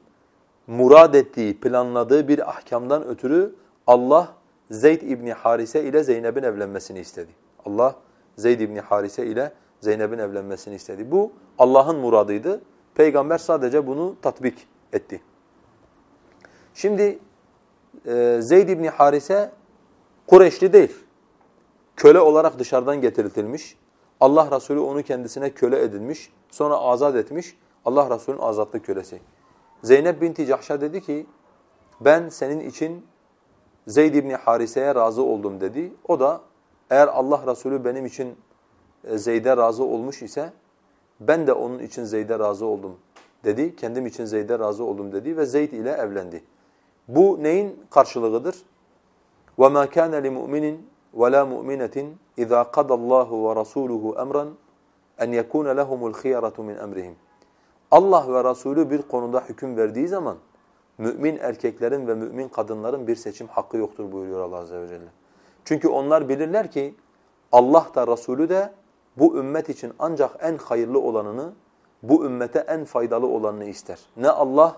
murad ettiği, planladığı bir ahkamdan ötürü Allah Zeyd İbni Harise ile Zeynep'in evlenmesini istedi. Allah Zeyd İbni Harise ile Zeynep'in evlenmesini istedi. Bu Allah'ın muradıydı. Peygamber sadece bunu tatbik etti. Şimdi e, Zeyd İbni Harise Kureyşli değil. Köle olarak dışarıdan getirilmiş. Allah Resulü onu kendisine köle edilmiş. Sonra azat etmiş. Allah Resulü'nün azatlı kölesi. Zeynep binti Cahş'a dedi ki ben senin için Zeyd ibn Harise'ye razı oldum dedi. O da eğer Allah Resulü benim için e, Zeyd'e razı olmuş ise ben de onun için Zeyd'e razı oldum dedi. Kendim için Zeyd'e razı oldum dedi ve Zeyd ile evlendi. Bu neyin karşılığıdır? وَمَا كَانَ لِمُؤْمِنٍ وَلَا مُؤْمِنَةٍ اِذَا قَدَ اللّٰهُ وَرَسُولُهُ اَمْرًا اَنْ يَكُونَ لَهُمُ الْخِيَرَةُ مِنْ اَمْرِهِمْ Allah ve Resulü bir konuda hüküm verdiği zaman mümin erkeklerin ve mümin kadınların bir seçim hakkı yoktur buyuruyor Allah Azze ve Celle. Çünkü onlar bilirler ki Allah da Resulü de bu ümmet için ancak en hayırlı olanını, bu ümmete en faydalı olanını ister. Ne Allah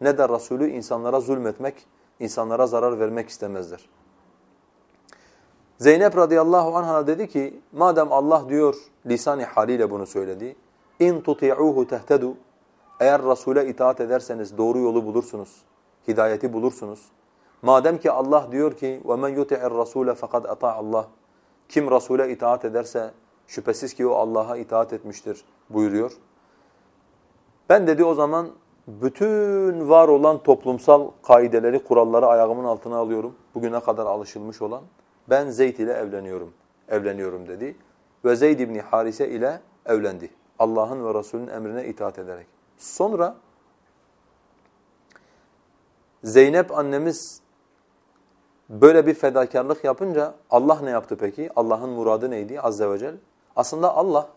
ne de Resulü insanlara zulmetmek, insanlara zarar vermek istemezler. Zeynep radıyallahu anh'a dedi ki, madem Allah diyor lisani haliyle bunu söyledi, in tuti'uhu tehtedu eğer Resul'e itaat ederseniz doğru yolu bulursunuz, hidayeti bulursunuz. Madem ki Allah diyor ki وَمَنْ يُتِعِ الرَّسُولَ فَقَدْ اَطَاعَ Allah. Kim Resul'e itaat ederse şüphesiz ki o Allah'a itaat etmiştir buyuruyor. Ben dedi o zaman bütün var olan toplumsal kaideleri, kuralları ayağımın altına alıyorum. Bugüne kadar alışılmış olan. Ben Zeyd ile evleniyorum. Evleniyorum dedi. Ve Zeyd İbni Harise ile evlendi. Allah'ın ve Resulünün emrine itaat ederek. Sonra Zeynep annemiz böyle bir fedakarlık yapınca Allah ne yaptı peki? Allah'ın muradı neydi azze ve celle? Aslında Allah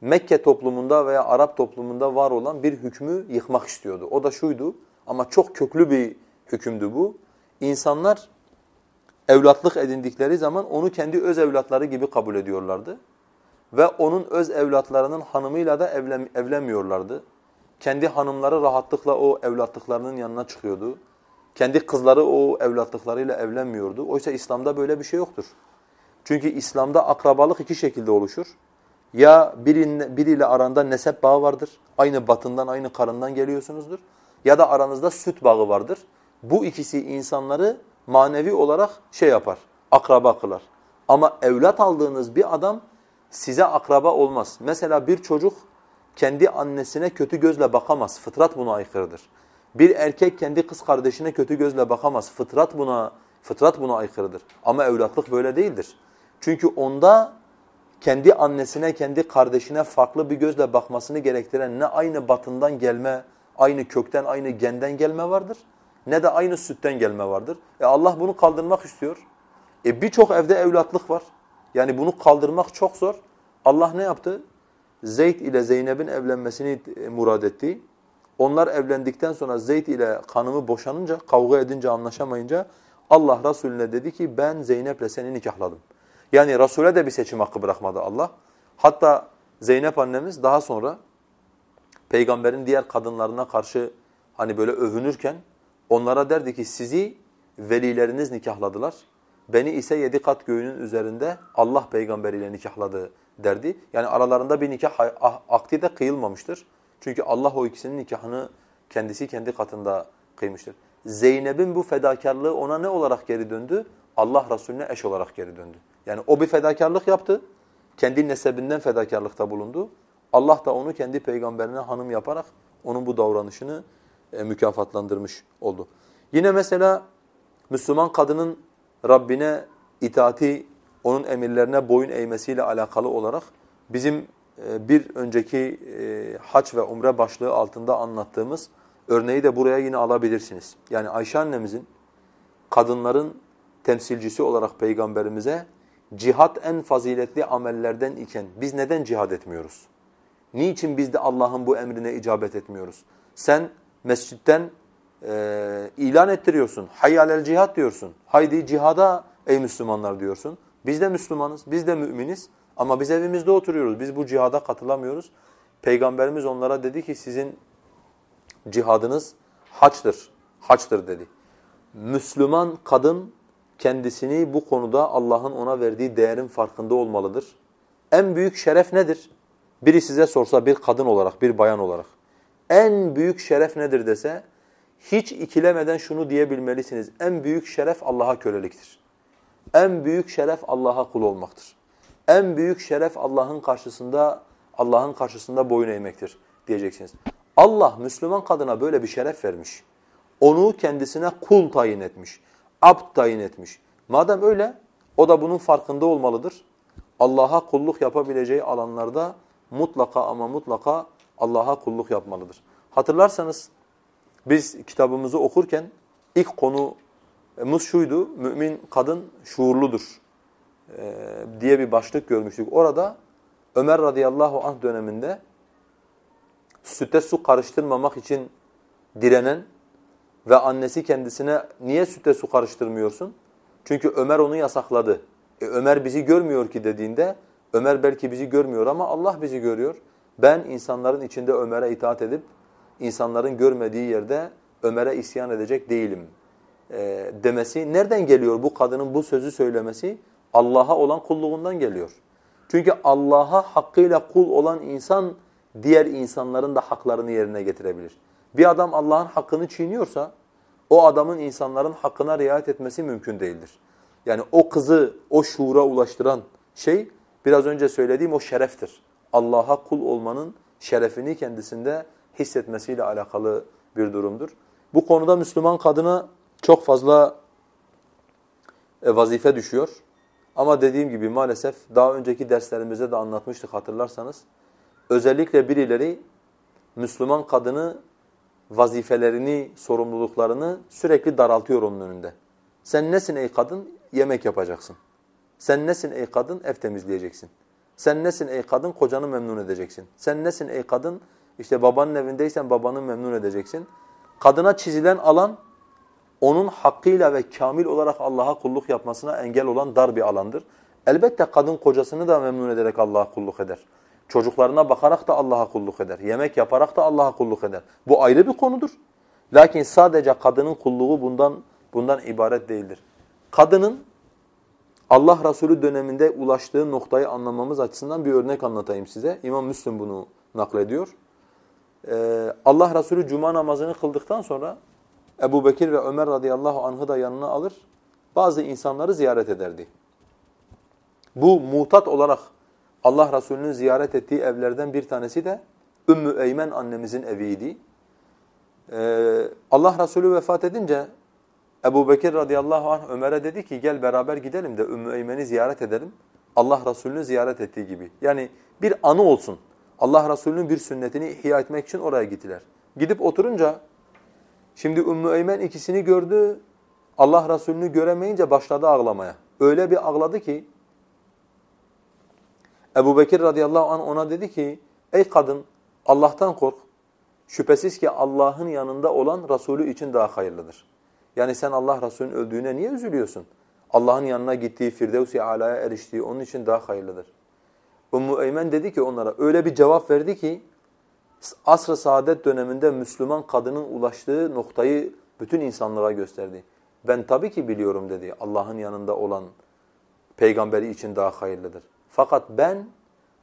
Mekke toplumunda veya Arap toplumunda var olan bir hükmü yıkmak istiyordu. O da şuydu ama çok köklü bir hükümdü bu. İnsanlar evlatlık edindikleri zaman onu kendi öz evlatları gibi kabul ediyorlardı. Ve onun öz evlatlarının hanımıyla da evlen, evlenmiyorlardı. Kendi hanımları rahatlıkla o evlatlıklarının yanına çıkıyordu. Kendi kızları o evlatlıklarıyla evlenmiyordu. Oysa İslam'da böyle bir şey yoktur. Çünkü İslam'da akrabalık iki şekilde oluşur. Ya birine, biriyle aranda nesep bağı vardır. Aynı batından, aynı karından geliyorsunuzdur. Ya da aranızda süt bağı vardır. Bu ikisi insanları manevi olarak şey yapar, akraba kılar. Ama evlat aldığınız bir adam size akraba olmaz. Mesela bir çocuk kendi annesine kötü gözle bakamaz. Fıtrat buna aykırıdır. Bir erkek kendi kız kardeşine kötü gözle bakamaz. Fıtrat buna fıtrat buna aykırıdır. Ama evlatlık böyle değildir. Çünkü onda kendi annesine, kendi kardeşine farklı bir gözle bakmasını gerektiren ne aynı batından gelme, aynı kökten, aynı genden gelme vardır ne de aynı sütten gelme vardır. E Allah bunu kaldırmak istiyor. E birçok evde evlatlık var. Yani bunu kaldırmak çok zor. Allah ne yaptı? Zeyd ile Zeynep'in evlenmesini e, murad etti. Onlar evlendikten sonra Zeyd ile kanımı boşanınca, kavga edince, anlaşamayınca Allah Resulüne dedi ki ben Zeynep'le seni nikahladım. Yani Resul'e de bir seçim hakkı bırakmadı Allah. Hatta Zeynep annemiz daha sonra peygamberin diğer kadınlarına karşı hani böyle övünürken onlara derdi ki sizi velileriniz nikahladılar. beni ise yedi kat göğünün üzerinde Allah peygamberiyle nikahladı derdi. Yani aralarında bir nikah ah, akdi de kıyılmamıştır. Çünkü Allah o ikisinin nikahını kendisi kendi katında kıymıştır. Zeynep'in bu fedakarlığı ona ne olarak geri döndü? Allah Resulüne eş olarak geri döndü. Yani o bir fedakarlık yaptı. Kendi nesebinden fedakarlıkta bulundu. Allah da onu kendi peygamberine hanım yaparak onun bu davranışını mükafatlandırmış oldu. Yine mesela Müslüman kadının Rabbine itaati, onun emirlerine boyun eğmesiyle alakalı olarak bizim e, bir önceki e, hac ve umre başlığı altında anlattığımız örneği de buraya yine alabilirsiniz. Yani Ayşe annemizin kadınların temsilcisi olarak peygamberimize cihat en faziletli amellerden iken biz neden cihad etmiyoruz? Niçin biz de Allah'ın bu emrine icabet etmiyoruz? Sen mescitten e, ilan ettiriyorsun. Hayyalel cihat diyorsun. Haydi cihada ey Müslümanlar diyorsun. Biz de Müslümanız, biz de müminiz ama biz evimizde oturuyoruz. Biz bu cihada katılamıyoruz. Peygamberimiz onlara dedi ki sizin cihadınız haçtır. Haçtır dedi. Müslüman kadın kendisini bu konuda Allah'ın ona verdiği değerin farkında olmalıdır. En büyük şeref nedir? Biri size sorsa bir kadın olarak, bir bayan olarak en büyük şeref nedir dese hiç ikilemeden şunu diyebilmelisiniz. En büyük şeref Allah'a köleliktir. En büyük şeref Allah'a kul olmaktır. En büyük şeref Allah'ın karşısında Allah'ın karşısında boyun eğmektir diyeceksiniz. Allah Müslüman kadına böyle bir şeref vermiş. Onu kendisine kul tayin etmiş. Abd tayin etmiş. Madem öyle o da bunun farkında olmalıdır. Allah'a kulluk yapabileceği alanlarda mutlaka ama mutlaka Allah'a kulluk yapmalıdır. Hatırlarsanız biz kitabımızı okurken ilk konumuz şuydu, mümin kadın şuurludur e, diye bir başlık görmüştük. Orada Ömer radıyallahu anh döneminde sütte su karıştırmamak için direnen ve annesi kendisine niye sütte su karıştırmıyorsun? Çünkü Ömer onu yasakladı. E, Ömer bizi görmüyor ki dediğinde Ömer belki bizi görmüyor ama Allah bizi görüyor. Ben insanların içinde Ömer'e itaat edip insanların görmediği yerde Ömer'e isyan edecek değilim e, demesi. Nereden geliyor bu kadının bu sözü söylemesi? Allah'a olan kulluğundan geliyor. Çünkü Allah'a hakkıyla kul olan insan diğer insanların da haklarını yerine getirebilir. Bir adam Allah'ın hakkını çiğniyorsa o adamın insanların hakkına riayet etmesi mümkün değildir. Yani o kızı o şuura ulaştıran şey biraz önce söylediğim o şereftir. Allah'a kul olmanın şerefini kendisinde hissetmesiyle alakalı bir durumdur. Bu konuda Müslüman kadına çok fazla e, vazife düşüyor. Ama dediğim gibi maalesef daha önceki derslerimizde de anlatmıştık hatırlarsanız. Özellikle birileri Müslüman kadını vazifelerini, sorumluluklarını sürekli daraltıyor onun önünde. Sen nesin ey kadın? Yemek yapacaksın. Sen nesin ey kadın? Ev temizleyeceksin. Sen nesin ey kadın? Kocanı memnun edeceksin. Sen nesin ey kadın? İşte babanın evindeysen babanı memnun edeceksin. Kadına çizilen alan onun hakkıyla ve kamil olarak Allah'a kulluk yapmasına engel olan dar bir alandır. Elbette kadın kocasını da memnun ederek Allah'a kulluk eder. Çocuklarına bakarak da Allah'a kulluk eder. Yemek yaparak da Allah'a kulluk eder. Bu ayrı bir konudur. Lakin sadece kadının kulluğu bundan bundan ibaret değildir. Kadının Allah Resulü döneminde ulaştığı noktayı anlamamız açısından bir örnek anlatayım size. İmam Müslim bunu naklediyor. Ee, Allah Resulü cuma namazını kıldıktan sonra Ebu Bekir ve Ömer radıyallahu anh'ı da yanına alır. Bazı insanları ziyaret ederdi. Bu mutat olarak Allah Resulü'nün ziyaret ettiği evlerden bir tanesi de Ümmü Eymen annemizin eviydi. Ee, Allah Resulü vefat edince Ebu Bekir radıyallahu anh Ömer'e dedi ki gel beraber gidelim de Ümmü Eymen'i ziyaret edelim. Allah Resulü'nü ziyaret ettiği gibi. Yani bir anı olsun. Allah Resulü'nün bir sünnetini ihya etmek için oraya gittiler. Gidip oturunca şimdi Ümmü Eymen ikisini gördü. Allah Resulü'nü göremeyince başladı ağlamaya. Öyle bir ağladı ki Ebu Bekir radıyallahu anh ona dedi ki ey kadın Allah'tan kork. Şüphesiz ki Allah'ın yanında olan Resulü için daha hayırlıdır. Yani sen Allah Resulü'nün öldüğüne niye üzülüyorsun? Allah'ın yanına gittiği, Firdevs-i Ala'ya eriştiği onun için daha hayırlıdır. Ümmü Eymen dedi ki onlara öyle bir cevap verdi ki asr-ı saadet döneminde Müslüman kadının ulaştığı noktayı bütün insanlığa gösterdi. Ben tabii ki biliyorum dedi. Allah'ın yanında olan peygamberi için daha hayırlıdır. Fakat ben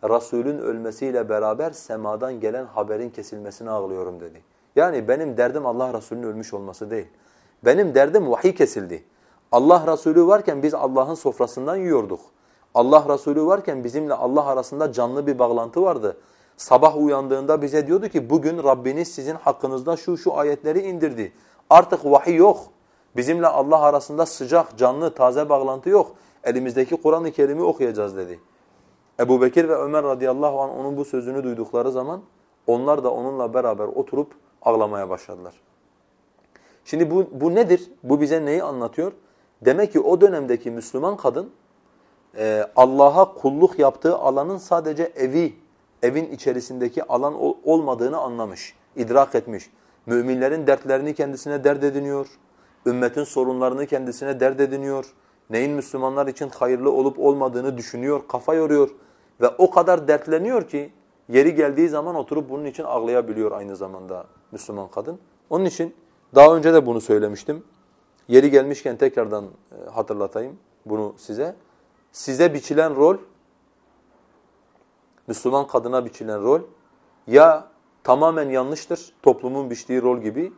Resulün ölmesiyle beraber semadan gelen haberin kesilmesine ağlıyorum dedi. Yani benim derdim Allah Resulü'nün ölmüş olması değil. Benim derdim vahiy kesildi. Allah Resulü varken biz Allah'ın sofrasından yiyorduk. Allah Resulü varken bizimle Allah arasında canlı bir bağlantı vardı. Sabah uyandığında bize diyordu ki bugün Rabbiniz sizin hakkınızda şu şu ayetleri indirdi. Artık vahiy yok. Bizimle Allah arasında sıcak, canlı, taze bağlantı yok. Elimizdeki Kur'an-ı Kerim'i okuyacağız dedi. Ebu Bekir ve Ömer radıyallahu anh onun bu sözünü duydukları zaman onlar da onunla beraber oturup ağlamaya başladılar. Şimdi bu, bu nedir? Bu bize neyi anlatıyor? Demek ki o dönemdeki Müslüman kadın e, Allah'a kulluk yaptığı alanın sadece evi, evin içerisindeki alan olmadığını anlamış, idrak etmiş. Müminlerin dertlerini kendisine dert ediniyor, ümmetin sorunlarını kendisine dert ediniyor, neyin Müslümanlar için hayırlı olup olmadığını düşünüyor, kafa yoruyor ve o kadar dertleniyor ki yeri geldiği zaman oturup bunun için ağlayabiliyor aynı zamanda Müslüman kadın. Onun için daha önce de bunu söylemiştim. Yeri gelmişken tekrardan e, hatırlatayım bunu size. Size biçilen rol, Müslüman kadına biçilen rol ya tamamen yanlıştır, toplumun biçtiği rol gibi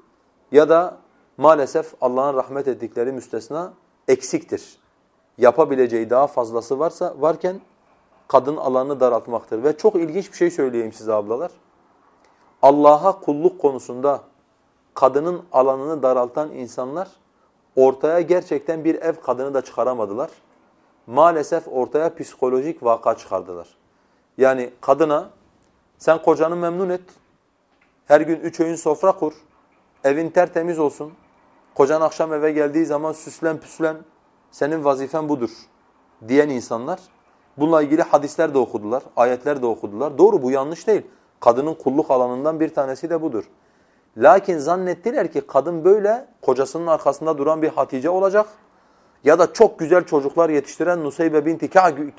ya da maalesef Allah'ın rahmet ettikleri müstesna eksiktir. Yapabileceği daha fazlası varsa varken kadın alanını daraltmaktır. Ve çok ilginç bir şey söyleyeyim size ablalar. Allah'a kulluk konusunda kadının alanını daraltan insanlar ortaya gerçekten bir ev kadını da çıkaramadılar. Maalesef ortaya psikolojik vaka çıkardılar. Yani kadına sen kocanı memnun et, her gün üç öğün sofra kur, evin tertemiz olsun, kocan akşam eve geldiği zaman süslen püslen, senin vazifen budur diyen insanlar bununla ilgili hadisler de okudular, ayetler de okudular. Doğru bu yanlış değil. Kadının kulluk alanından bir tanesi de budur. Lakin zannettiler ki kadın böyle kocasının arkasında duran bir Hatice olacak ya da çok güzel çocuklar yetiştiren Nusaybe binti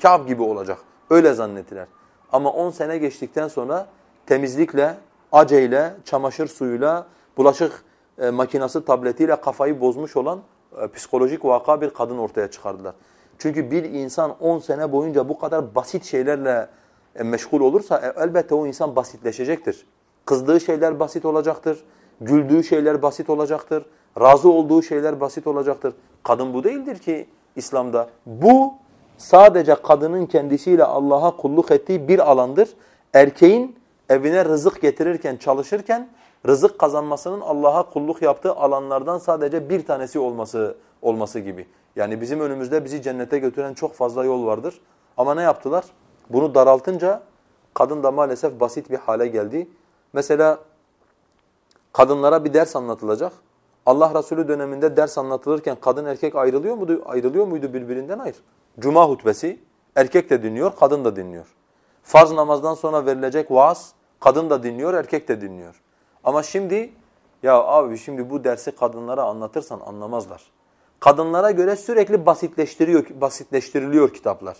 Ka'b gibi olacak. Öyle zannettiler. Ama 10 sene geçtikten sonra temizlikle, aceyle, çamaşır suyuyla, bulaşık e, makinası tabletiyle kafayı bozmuş olan e, psikolojik vaka bir kadın ortaya çıkardılar. Çünkü bir insan 10 sene boyunca bu kadar basit şeylerle e, meşgul olursa e, elbette o insan basitleşecektir. Kızdığı şeyler basit olacaktır. Güldüğü şeyler basit olacaktır. Razı olduğu şeyler basit olacaktır. Kadın bu değildir ki İslam'da. Bu sadece kadının kendisiyle Allah'a kulluk ettiği bir alandır. Erkeğin evine rızık getirirken, çalışırken rızık kazanmasının Allah'a kulluk yaptığı alanlardan sadece bir tanesi olması olması gibi. Yani bizim önümüzde bizi cennete götüren çok fazla yol vardır. Ama ne yaptılar? Bunu daraltınca kadın da maalesef basit bir hale geldi. Mesela kadınlara bir ders anlatılacak. Allah Resulü döneminde ders anlatılırken kadın erkek ayrılıyor muydu? Ayrılıyor muydu birbirinden? Hayır. Cuma hutbesi erkek de dinliyor, kadın da dinliyor. Farz namazdan sonra verilecek vaaz kadın da dinliyor, erkek de dinliyor. Ama şimdi ya abi şimdi bu dersi kadınlara anlatırsan anlamazlar. Kadınlara göre sürekli basitleştiriyor basitleştiriliyor kitaplar.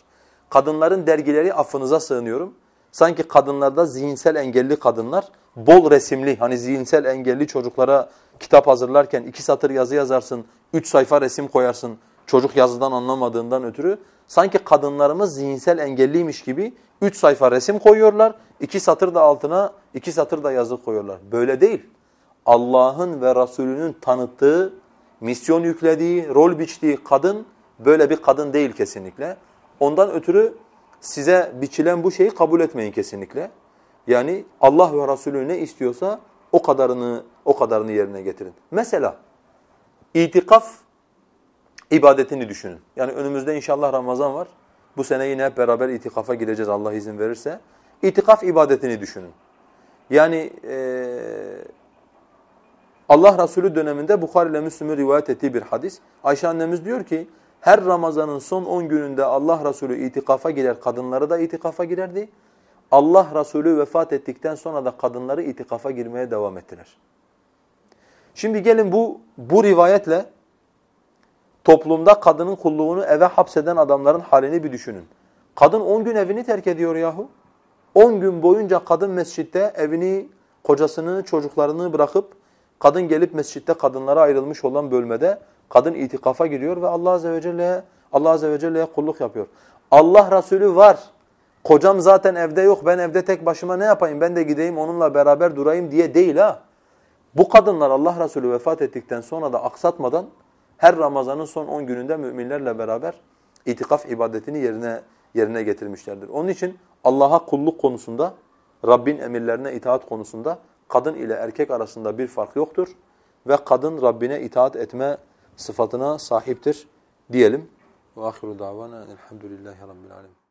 Kadınların dergileri affınıza sığınıyorum. Sanki kadınlarda zihinsel engelli kadınlar bol resimli hani zihinsel engelli çocuklara kitap hazırlarken iki satır yazı yazarsın, üç sayfa resim koyarsın çocuk yazıdan anlamadığından ötürü. Sanki kadınlarımız zihinsel engelliymiş gibi üç sayfa resim koyuyorlar, iki satır da altına iki satır da yazı koyuyorlar. Böyle değil. Allah'ın ve Resulünün tanıttığı, misyon yüklediği, rol biçtiği kadın böyle bir kadın değil kesinlikle. Ondan ötürü size biçilen bu şeyi kabul etmeyin kesinlikle. Yani Allah ve Resulü ne istiyorsa o kadarını o kadarını yerine getirin. Mesela itikaf ibadetini düşünün. Yani önümüzde inşallah Ramazan var. Bu sene yine hep beraber itikafa gideceğiz Allah izin verirse. İtikaf ibadetini düşünün. Yani e, Allah Resulü döneminde Bukhari ile Müslüm'ü rivayet ettiği bir hadis. Ayşe annemiz diyor ki her Ramazan'ın son 10 gününde Allah Resulü itikafa girer, kadınları da itikafa girerdi. Allah Resulü vefat ettikten sonra da kadınları itikafa girmeye devam ettiler. Şimdi gelin bu bu rivayetle toplumda kadının kulluğunu eve hapseden adamların halini bir düşünün. Kadın 10 gün evini terk ediyor yahu. 10 gün boyunca kadın mescitte evini, kocasını, çocuklarını bırakıp kadın gelip mescitte kadınlara ayrılmış olan bölmede Kadın itikafa giriyor ve Allah azze ve celle'ye Allah azze ve celle'ye kulluk yapıyor. Allah Resulü var. Kocam zaten evde yok. Ben evde tek başıma ne yapayım? Ben de gideyim onunla beraber durayım diye değil ha. Bu kadınlar Allah Resulü vefat ettikten sonra da aksatmadan her Ramazan'ın son 10 gününde müminlerle beraber itikaf ibadetini yerine yerine getirmişlerdir. Onun için Allah'a kulluk konusunda, Rabbin emirlerine itaat konusunda kadın ile erkek arasında bir fark yoktur ve kadın Rabbine itaat etme sıfatına sahiptir diyelim. Ve ahiru davana elhamdülillahi rabbil alemin.